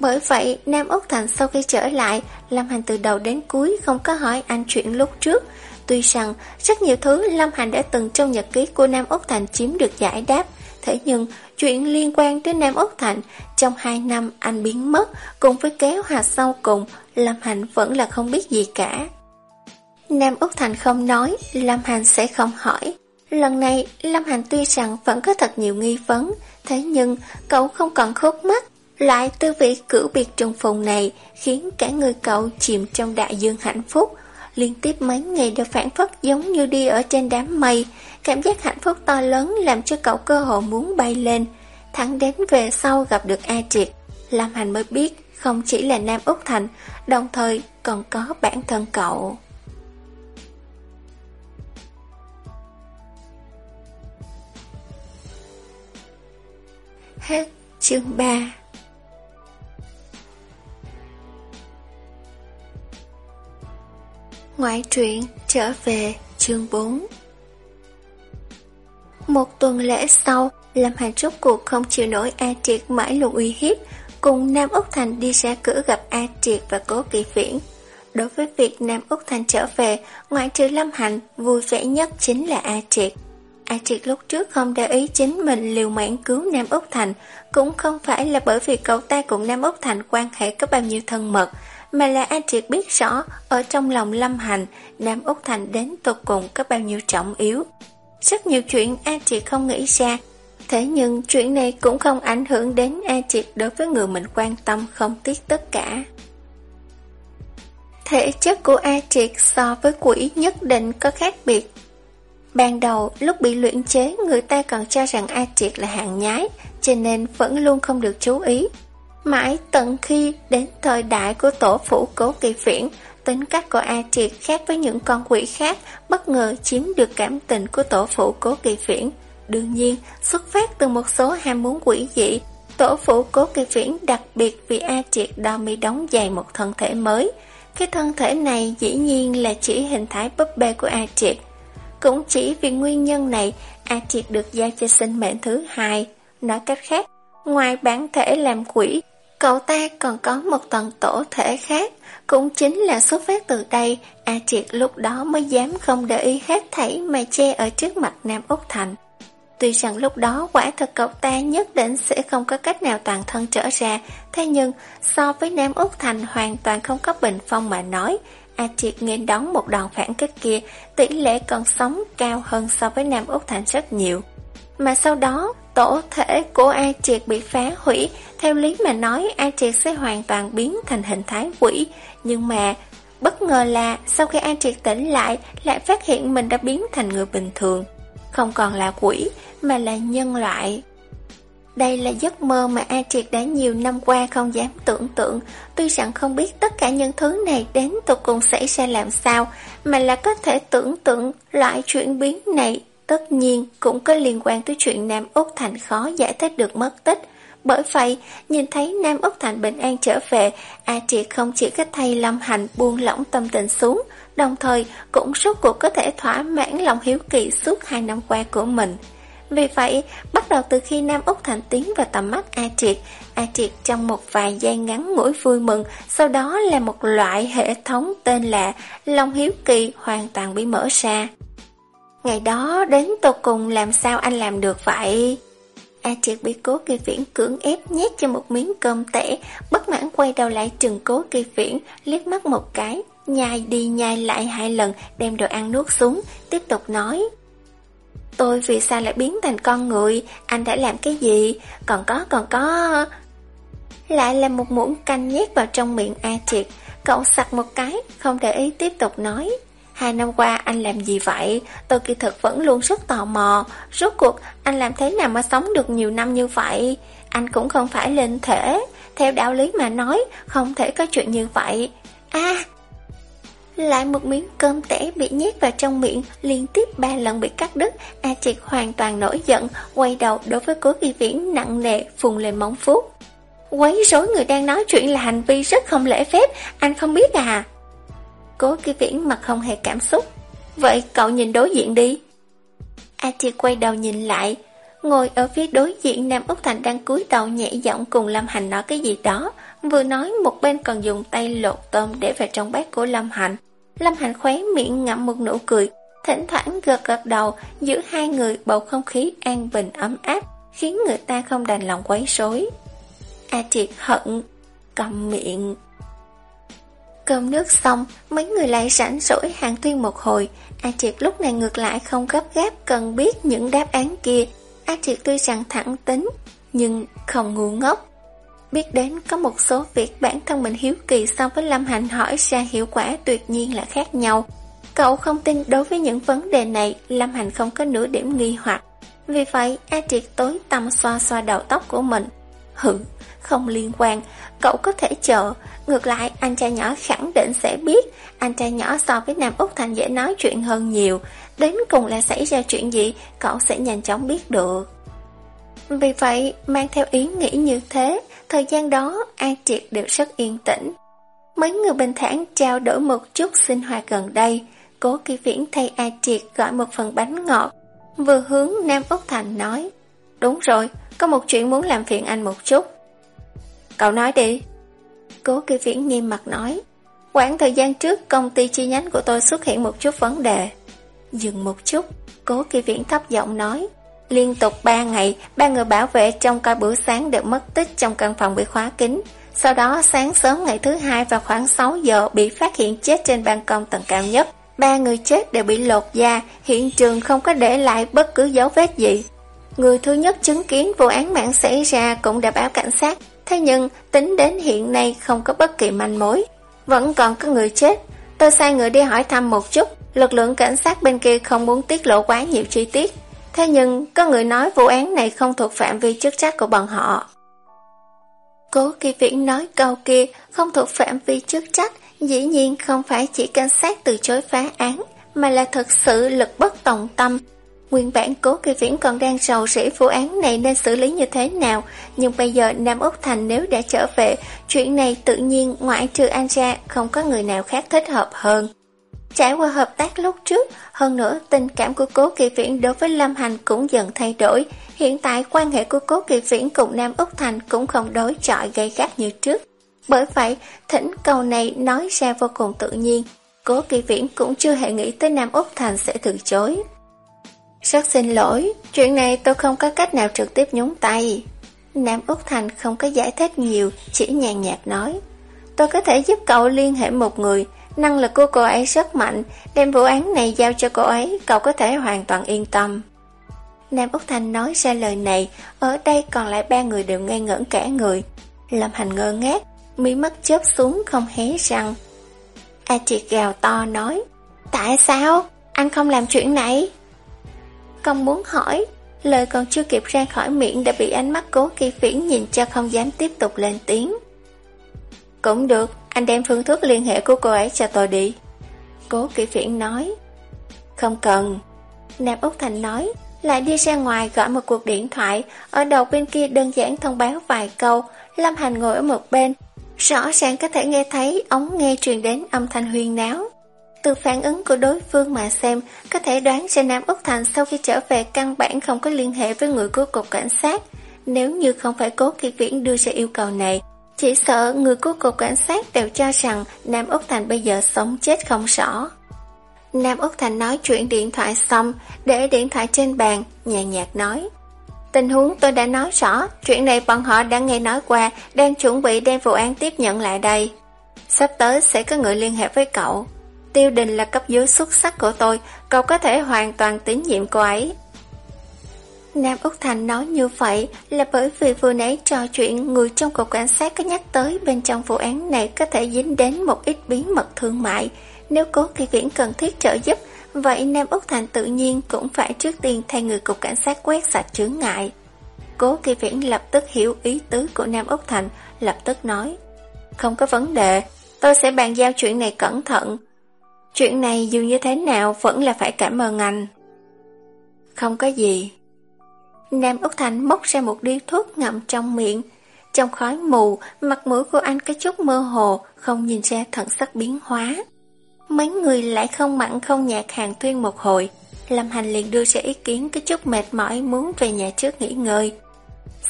Bởi vậy, Nam Úc Thành sau khi trở lại, Lâm Hành từ đầu đến cuối không có hỏi anh chuyện lúc trước. Tuy rằng, rất nhiều thứ Lâm Hành đã từng trong nhật ký của Nam Úc Thành chiếm được giải đáp, Thế nhưng, chuyện liên quan đến Nam Úc Thành, trong hai năm anh biến mất, cùng với kéo hạt sau cùng, Lâm Hành vẫn là không biết gì cả. Nam Úc Thành không nói, Lâm Hành sẽ không hỏi. Lần này, Lâm Hành tuy rằng vẫn có thật nhiều nghi vấn, thế nhưng cậu không còn khúc mắt. Lại tư vị cử biệt trùng phùng này khiến cả người cậu chìm trong đại dương hạnh phúc. Liên tiếp mấy ngày đều phản phất giống như đi ở trên đám mây, Cảm giác hạnh phúc to lớn làm cho cậu cơ hội muốn bay lên. Thẳng đến về sau gặp được A Triệt, Lam Hành mới biết không chỉ là Nam Úc Thành, đồng thời còn có bản thân cậu. Hết chương 3 Ngoại truyện trở về chương 4 một tuần lễ sau, Lâm Hành rốt cuộc không chịu nổi A Triệt mãi luôn uy hiếp, cùng Nam Úc Thành đi ra cửa gặp A Triệt và Cố Kỳ Viễn. Đối với việc Nam Úc Thành trở về, ngoại trừ Lâm Hành, vui vẻ nhất chính là A Triệt. A Triệt lúc trước không để ý chính mình liều mạng cứu Nam Úc Thành, cũng không phải là bởi vì cậu ta cùng Nam Úc Thành quan hệ có bao nhiêu thân mật, mà là A Triệt biết rõ ở trong lòng Lâm Hành, Nam Úc Thành đến tột cùng có bao nhiêu trọng yếu. Rất nhiều chuyện A Triệt không nghĩ ra Thế nhưng chuyện này cũng không ảnh hưởng đến A Triệt đối với người mình quan tâm không tiếc tất cả. Thể chất của A Triệt so với quỷ nhất định có khác biệt. Ban đầu, lúc bị luyện chế, người ta còn cho rằng A Triệt là hạng nhái, cho nên vẫn luôn không được chú ý. Mãi tận khi đến thời đại của tổ phủ cố kỳ phiển Tính cách của A Triệt khác với những con quỷ khác, bất ngờ chiếm được cảm tình của tổ phụ cố kỳ viễn. Đương nhiên, xuất phát từ một số ham muốn quỷ dị, tổ phụ cố kỳ viễn đặc biệt vì A Triệt đo mi đóng dày một thân thể mới. Cái thân thể này dĩ nhiên là chỉ hình thái búp bê của A Triệt. Cũng chỉ vì nguyên nhân này, A Triệt được giao cho sinh mệnh thứ hai. Nói cách khác, ngoài bản thể làm quỷ, Cậu ta còn có một tầng tổ thể khác, cũng chính là xuất phát từ đây, A Triệt lúc đó mới dám không để ý hết thảy mà che ở trước mặt Nam Úc Thành. Tuy rằng lúc đó quả thật cậu ta nhất định sẽ không có cách nào toàn thân trở ra, thế nhưng so với Nam Úc Thành hoàn toàn không có bình phong mà nói, A Triệt nghe đón một đòn phản kích kia, tỷ lệ còn sống cao hơn so với Nam Úc Thành rất nhiều. Mà sau đó, tổ thể của A Triệt bị phá hủy, theo lý mà nói A Triệt sẽ hoàn toàn biến thành hình thái quỷ, nhưng mà bất ngờ là sau khi A Triệt tỉnh lại lại phát hiện mình đã biến thành người bình thường, không còn là quỷ mà là nhân loại. Đây là giấc mơ mà A Triệt đã nhiều năm qua không dám tưởng tượng, tuy rằng không biết tất cả những thứ này đến tục cùng xảy ra làm sao, mà là có thể tưởng tượng loại chuyển biến này tất nhiên cũng có liên quan tới chuyện Nam Úc Thành khó giải thích được mất tích. Bởi vậy, nhìn thấy Nam Úc Thành bình an trở về, A Triệt không chỉ cách thay Lâm Hành buông lỏng tâm tình xuống, đồng thời cũng suốt cuộc có thể thỏa mãn lòng hiếu kỳ suốt hai năm qua của mình. Vì vậy, bắt đầu từ khi Nam Úc Thành tiến vào tầm mắt A Triệt, A Triệt trong một vài giây ngắn ngủi vui mừng, sau đó là một loại hệ thống tên là Long Hiếu Kỳ hoàn toàn bị mở ra. Ngày đó đến tột cùng làm sao anh làm được vậy? A Triệt bị cố kỳ viễn cưỡng ép nhét cho một miếng cơm tẻ, bất mãn quay đầu lại trừng cố kỳ viễn, liếc mắt một cái, nhai đi nhai lại hai lần, đem đồ ăn nuốt xuống, tiếp tục nói. Tôi vì sao lại biến thành con người, anh đã làm cái gì, còn có còn có... Lại là một muỗng canh nhét vào trong miệng A Triệt, cậu sặc một cái, không để ý tiếp tục nói. Hai năm qua anh làm gì vậy? Tôi kỳ thực vẫn luôn rất tò mò. Rốt cuộc anh làm thế nào mà sống được nhiều năm như vậy? Anh cũng không phải linh thể. Theo đạo lý mà nói, không thể có chuyện như vậy. a Lại một miếng cơm tẻ bị nhét vào trong miệng, liên tiếp ba lần bị cắt đứt. A Triệt hoàn toàn nổi giận, quay đầu đối với cố kỳ viễn nặng nề, phùng lên móng phút. Quấy rối người đang nói chuyện là hành vi rất không lễ phép, anh không biết à? Cố kỳ viễn mặt không hề cảm xúc. Vậy cậu nhìn đối diện đi. A Chi quay đầu nhìn lại, Ngồi ở phía đối diện Nam Úc Thành đang cúi đầu nhảy giọng cùng Lâm Hành nói cái gì đó, Vừa nói một bên còn dùng tay lột tôm để vào trong bát của Lâm Hành. Lâm Hành khóe miệng ngậm một nụ cười, Thỉnh thoảng gật gật đầu Giữa hai người bầu không khí an bình ấm áp, Khiến người ta không đành lòng quấy rối. A Triệt hận, Cầm miệng. Cơm nước xong, mấy người lại rảnh rỗi hàng tuyên một hồi. A Triệt lúc này ngược lại không gấp gáp cần biết những đáp án kia. A Triệt tuy rằng thẳng tính, nhưng không ngu ngốc. Biết đến có một số việc bản thân mình hiếu kỳ so với Lâm Hành hỏi ra hiệu quả tuyệt nhiên là khác nhau. Cậu không tin đối với những vấn đề này, Lâm Hành không có nửa điểm nghi hoặc. Vì vậy, A Triệt tối tâm xoa xoa đầu tóc của mình. Hử, không liên quan, cậu có thể chờ. Ngược lại, anh trai nhỏ khẳng định sẽ biết, anh trai nhỏ so với Nam Úc Thành dễ nói chuyện hơn nhiều. Đến cùng là xảy ra chuyện gì, cậu sẽ nhanh chóng biết được. Vì vậy, mang theo ý nghĩ như thế, thời gian đó An Triệt đều rất yên tĩnh. Mấy người bình thản trao đổi một chút sinh hoạt gần đây, cố kỳ viễn thay A Triệt gọi một phần bánh ngọt, vừa hướng Nam Úc Thành nói, đúng rồi, có một chuyện muốn làm phiền anh một chút. Cậu nói đi. Cố kỳ viễn nghiêm mặt nói. Quãng thời gian trước công ty chi nhánh của tôi xuất hiện một chút vấn đề. Dừng một chút, cố kỳ viễn thấp giọng nói. Liên tục 3 ngày, ba người bảo vệ trong ca bữa sáng đều mất tích trong căn phòng bị khóa kín. Sau đó sáng sớm ngày thứ hai vào khoảng 6 giờ bị phát hiện chết trên ban công tầng cao nhất. Ba người chết đều bị lột da, hiện trường không có để lại bất cứ dấu vết gì. Người thứ nhất chứng kiến vụ án mạng xảy ra cũng đã báo cảnh sát, Thế nhưng, tính đến hiện nay không có bất kỳ manh mối, Vẫn còn có người chết. Tôi sai người đi hỏi thăm một chút, Lực lượng cảnh sát bên kia không muốn tiết lộ quá nhiều chi tiết. Thế nhưng, có người nói vụ án này không thuộc phạm vi chức trách của bọn họ. Cố kỳ viễn nói câu kia không thuộc phạm vi chức trách, Dĩ nhiên không phải chỉ cảnh sát từ chối phá án, Mà là thực sự lực bất tòng tâm. Nguyên bản cố kỳ viễn còn đang sầu rỉ vụ án này nên xử lý như thế nào, nhưng bây giờ Nam Úc Thành nếu đã trở về, chuyện này tự nhiên ngoại trừ anh ra không có người nào khác thích hợp hơn. Trải qua hợp tác lúc trước, hơn nữa tình cảm của Cố Kỳ Viễn đối với Lâm Hành cũng dần thay đổi. Hiện tại quan hệ của Cố Kỳ Viễn cùng Nam Úc Thành cũng không đối chọi gây gắt như trước. Bởi vậy, thỉnh cầu này nói ra vô cùng tự nhiên. Cố Kỳ Viễn cũng chưa hề nghĩ tới Nam Úc Thành sẽ từ chối. Rất xin lỗi, chuyện này tôi không có cách nào trực tiếp nhúng tay. Nam Úc Thành không có giải thích nhiều, chỉ nhàn nhạt nói. Tôi có thể giúp cậu liên hệ một người, năng lực của cô ấy rất mạnh, đem vụ án này giao cho cô ấy, cậu có thể hoàn toàn yên tâm. Nam Úc Thành nói ra lời này, ở đây còn lại ba người đều ngây ngẩn cả người. Lâm Hành ngơ ngác, mí mắt chớp xuống không hé răng. A Triệt gào to nói, tại sao? Anh không làm chuyện này? Công muốn hỏi, lời còn chưa kịp ra khỏi miệng đã bị ánh mắt cố kỳ phiển nhìn cho không dám tiếp tục lên tiếng. Cũng được, anh đem phương thức liên hệ của cô ấy cho tôi đi. Cố kỳ phiển nói. Không cần. Nam Úc Thành nói, lại đi ra ngoài gọi một cuộc điện thoại, ở đầu bên kia đơn giản thông báo vài câu, Lâm Hành ngồi ở một bên, rõ ràng có thể nghe thấy ống nghe truyền đến âm thanh huyên náo. Từ phản ứng của đối phương mà xem, có thể đoán ra Nam Úc Thành sau khi trở về căn bản không có liên hệ với người của cục cảnh sát. Nếu như không phải cố kỳ viễn đưa ra yêu cầu này, chỉ sợ người của cục cảnh sát đều cho rằng Nam Úc Thành bây giờ sống chết không rõ. Nam Úc Thành nói chuyện điện thoại xong, để điện thoại trên bàn, nhàn nhạt nói. Tình huống tôi đã nói rõ, chuyện này bọn họ đã nghe nói qua, đang chuẩn bị đem vụ án tiếp nhận lại đây. Sắp tới sẽ có người liên hệ với cậu. Tiêu đình là cấp dưới xuất sắc của tôi, cậu có thể hoàn toàn tín nhiệm cô ấy. Nam Úc Thành nói như vậy là bởi vì vừa nãy trò chuyện người trong cục cảnh sát có nhắc tới bên trong vụ án này có thể dính đến một ít bí mật thương mại. Nếu cố kỳ viễn cần thiết trợ giúp, vậy Nam Úc Thành tự nhiên cũng phải trước tiên thay người cục cảnh sát quét sạch chướng ngại. Cố kỳ viễn lập tức hiểu ý tứ của Nam Úc Thành, lập tức nói Không có vấn đề, tôi sẽ bàn giao chuyện này cẩn thận. Chuyện này dù như thế nào vẫn là phải cảm ơn anh. Không có gì, Nam Úc Thành móc ra một điếu thuốc ngậm trong miệng. Trong khói mù, mặt mũi của anh có chút mơ hồ, không nhìn ra thần sắc biến hóa. Mấy người lại không mặn không nhạt hàng tuyên một hồi. Lâm Hành liền đưa ra ý kiến có chút mệt mỏi muốn về nhà trước nghỉ ngơi.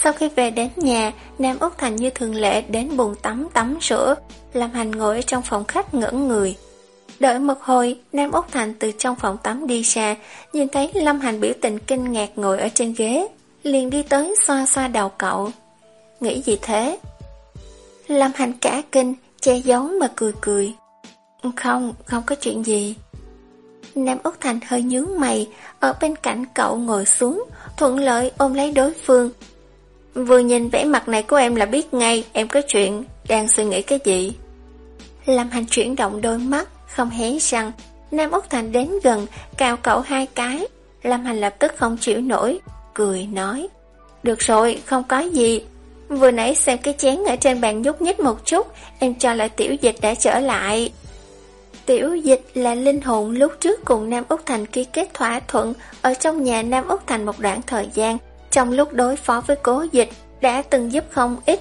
Sau khi về đến nhà, Nam Úc Thành như thường lệ đến buồn tắm tắm sữa. Lâm Hành ngồi ở trong phòng khách ngẩn người. Đợi một hồi, Nam Úc Thành từ trong phòng tắm đi ra, nhìn thấy Lâm Hành biểu tình kinh ngạc ngồi ở trên ghế, liền đi tới xoa xoa đầu cậu. Nghĩ gì thế? Lâm Hành cả kinh, che giấu mà cười cười. Không, không có chuyện gì. Nam Úc Thành hơi nhướng mày, ở bên cạnh cậu ngồi xuống, thuận lợi ôm lấy đối phương. Vừa nhìn vẻ mặt này của em là biết ngay em có chuyện, đang suy nghĩ cái gì. Lâm Hành chuyển động đôi mắt, không hé răng. Nam Úc Thành đến gần, cào cậu hai cái. Lâm Hành lập tức không chịu nổi, cười nói. Được rồi, không có gì. Vừa nãy xem cái chén ở trên bàn nhúc nhích một chút, em cho là tiểu dịch đã trở lại. Tiểu dịch là linh hồn lúc trước cùng Nam Úc Thành ký kết thỏa thuận ở trong nhà Nam Úc Thành một đoạn thời gian. Trong lúc đối phó với cố dịch, đã từng giúp không ít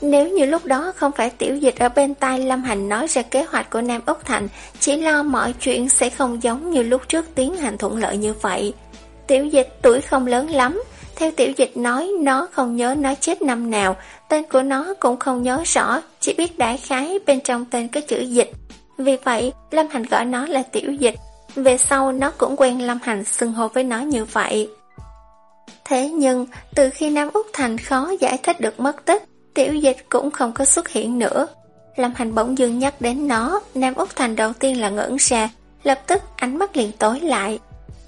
nếu như lúc đó không phải tiểu dịch ở bên tai Lâm Hành nói ra kế hoạch của Nam Úc Thành, chỉ lo mọi chuyện sẽ không giống như lúc trước tiến hành thuận lợi như vậy. Tiểu dịch tuổi không lớn lắm, theo tiểu dịch nói nó không nhớ nó chết năm nào, tên của nó cũng không nhớ rõ, chỉ biết đại khái bên trong tên có chữ dịch. Vì vậy, Lâm Hành gọi nó là tiểu dịch, về sau nó cũng quen Lâm Hành xưng hô với nó như vậy. Thế nhưng, từ khi Nam Úc Thành khó giải thích được mất tích, Tiểu dịch cũng không có xuất hiện nữa. Lâm Hành bỗng dưng nhắc đến nó, Nam Úc Thành đầu tiên là ngẩn ra, lập tức ánh mắt liền tối lại.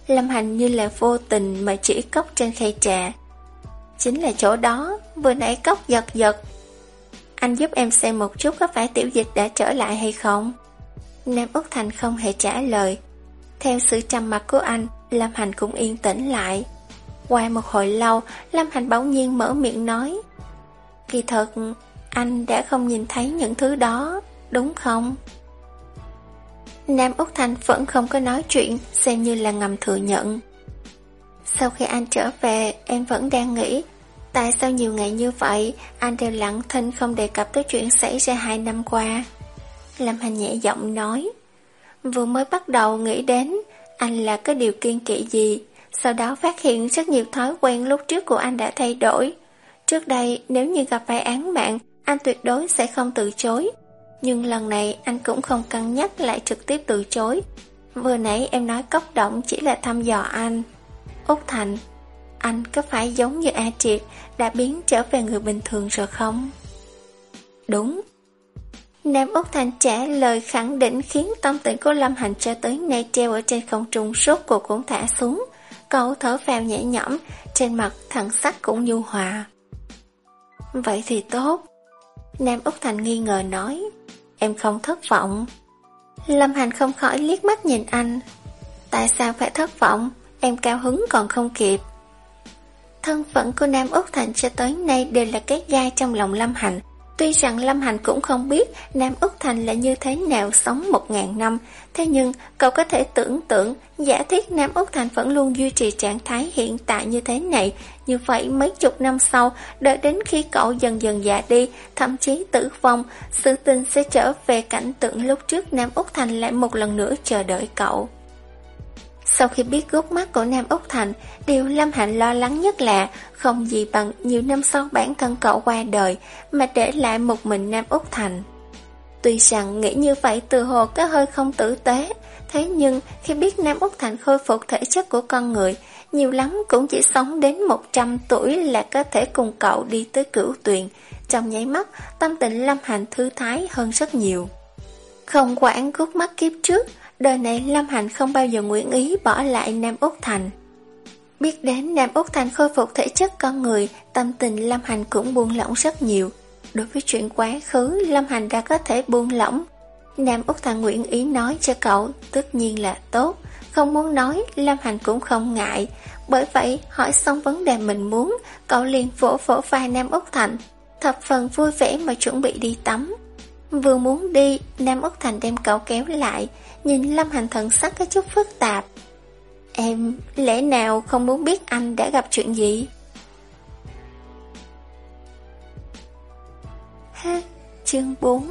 Lâm Hành như là vô tình mà chỉ cốc trên khay trà. Chính là chỗ đó, vừa nãy cốc giật giật. Anh giúp em xem một chút có phải tiểu dịch đã trở lại hay không? Nam Úc Thành không hề trả lời. Theo sự trầm mặt của anh, Lâm Hành cũng yên tĩnh lại. Qua một hồi lâu, Lâm Hành bỗng nhiên mở miệng nói. Kỳ thật, anh đã không nhìn thấy những thứ đó, đúng không? Nam Úc Thành vẫn không có nói chuyện, xem như là ngầm thừa nhận. Sau khi anh trở về, em vẫn đang nghĩ, tại sao nhiều ngày như vậy, anh đều lặng thinh không đề cập tới chuyện xảy ra hai năm qua. Lâm Hành nhẹ giọng nói, Vừa mới bắt đầu nghĩ đến anh là có điều kiên kỵ gì, sau đó phát hiện rất nhiều thói quen lúc trước của anh đã thay đổi. Trước đây, nếu như gặp phải án mạng, anh tuyệt đối sẽ không từ chối. Nhưng lần này anh cũng không cân nhắc lại trực tiếp từ chối. Vừa nãy em nói cốc động chỉ là thăm dò anh. Úc Thành, anh có phải giống như A Triệt đã biến trở về người bình thường rồi không? Đúng. Nam Úc Thành trả lời khẳng định khiến tâm tình của Lâm Hành cho tới nay treo ở trên không trung sốt cuộc cũng thả xuống. Cậu thở phào nhẹ nhõm, trên mặt thần sắc cũng nhu hòa. Vậy thì tốt. Nam Úc Thành nghi ngờ nói, em không thất vọng. Lâm Hành không khỏi liếc mắt nhìn anh. Tại sao phải thất vọng? Em cao hứng còn không kịp. Thân phận của Nam Úc Thành cho tới nay đều là cái gai trong lòng Lâm Hành. Tuy rằng Lâm Hành cũng không biết Nam Úc Thành là như thế nào sống một ngàn năm, thế nhưng cậu có thể tưởng tượng giả thiết Nam Úc Thành vẫn luôn duy trì trạng thái hiện tại như thế này, như vậy mấy chục năm sau, đợi đến khi cậu dần dần già đi, thậm chí tử vong, sự tình sẽ trở về cảnh tượng lúc trước Nam Úc Thành lại một lần nữa chờ đợi cậu. Sau khi biết gốc mắt của Nam Úc Thành, điều Lâm Hạnh lo lắng nhất là không gì bằng nhiều năm sau bản thân cậu qua đời mà để lại một mình Nam Úc Thành. Tuy rằng nghĩ như vậy từ hồ có hơi không tử tế, thế nhưng khi biết Nam Úc Thành khôi phục thể chất của con người, nhiều lắm cũng chỉ sống đến 100 tuổi là có thể cùng cậu đi tới cửu tuyền. Trong nháy mắt, tâm tình Lâm Hành thư thái hơn rất nhiều. Không quản gút mắt kiếp trước, Đời này Lâm Hành không bao giờ nguyện ý bỏ lại Nam Úc Thành. Biết đến Nam Úc Thành khôi phục thể chất con người, tâm tình Lâm Hành cũng buông lỏng rất nhiều. Đối với chuyện quá khứ, Lâm Hành đã có thể buông lỏng. Nam Úc Thành nguyện ý nói cho cậu, tất nhiên là tốt. Không muốn nói, Lâm Hành cũng không ngại. Bởi vậy, hỏi xong vấn đề mình muốn, cậu liền vỗ vỗ vai Nam Úc Thành. Thập phần vui vẻ mà chuẩn bị đi tắm. Vừa muốn đi, Nam Úc Thành đem cậu kéo lại, nhìn Lâm Hành thần sắc có chút phức tạp. Em lẽ nào không muốn biết anh đã gặp chuyện gì? Ha, chương 4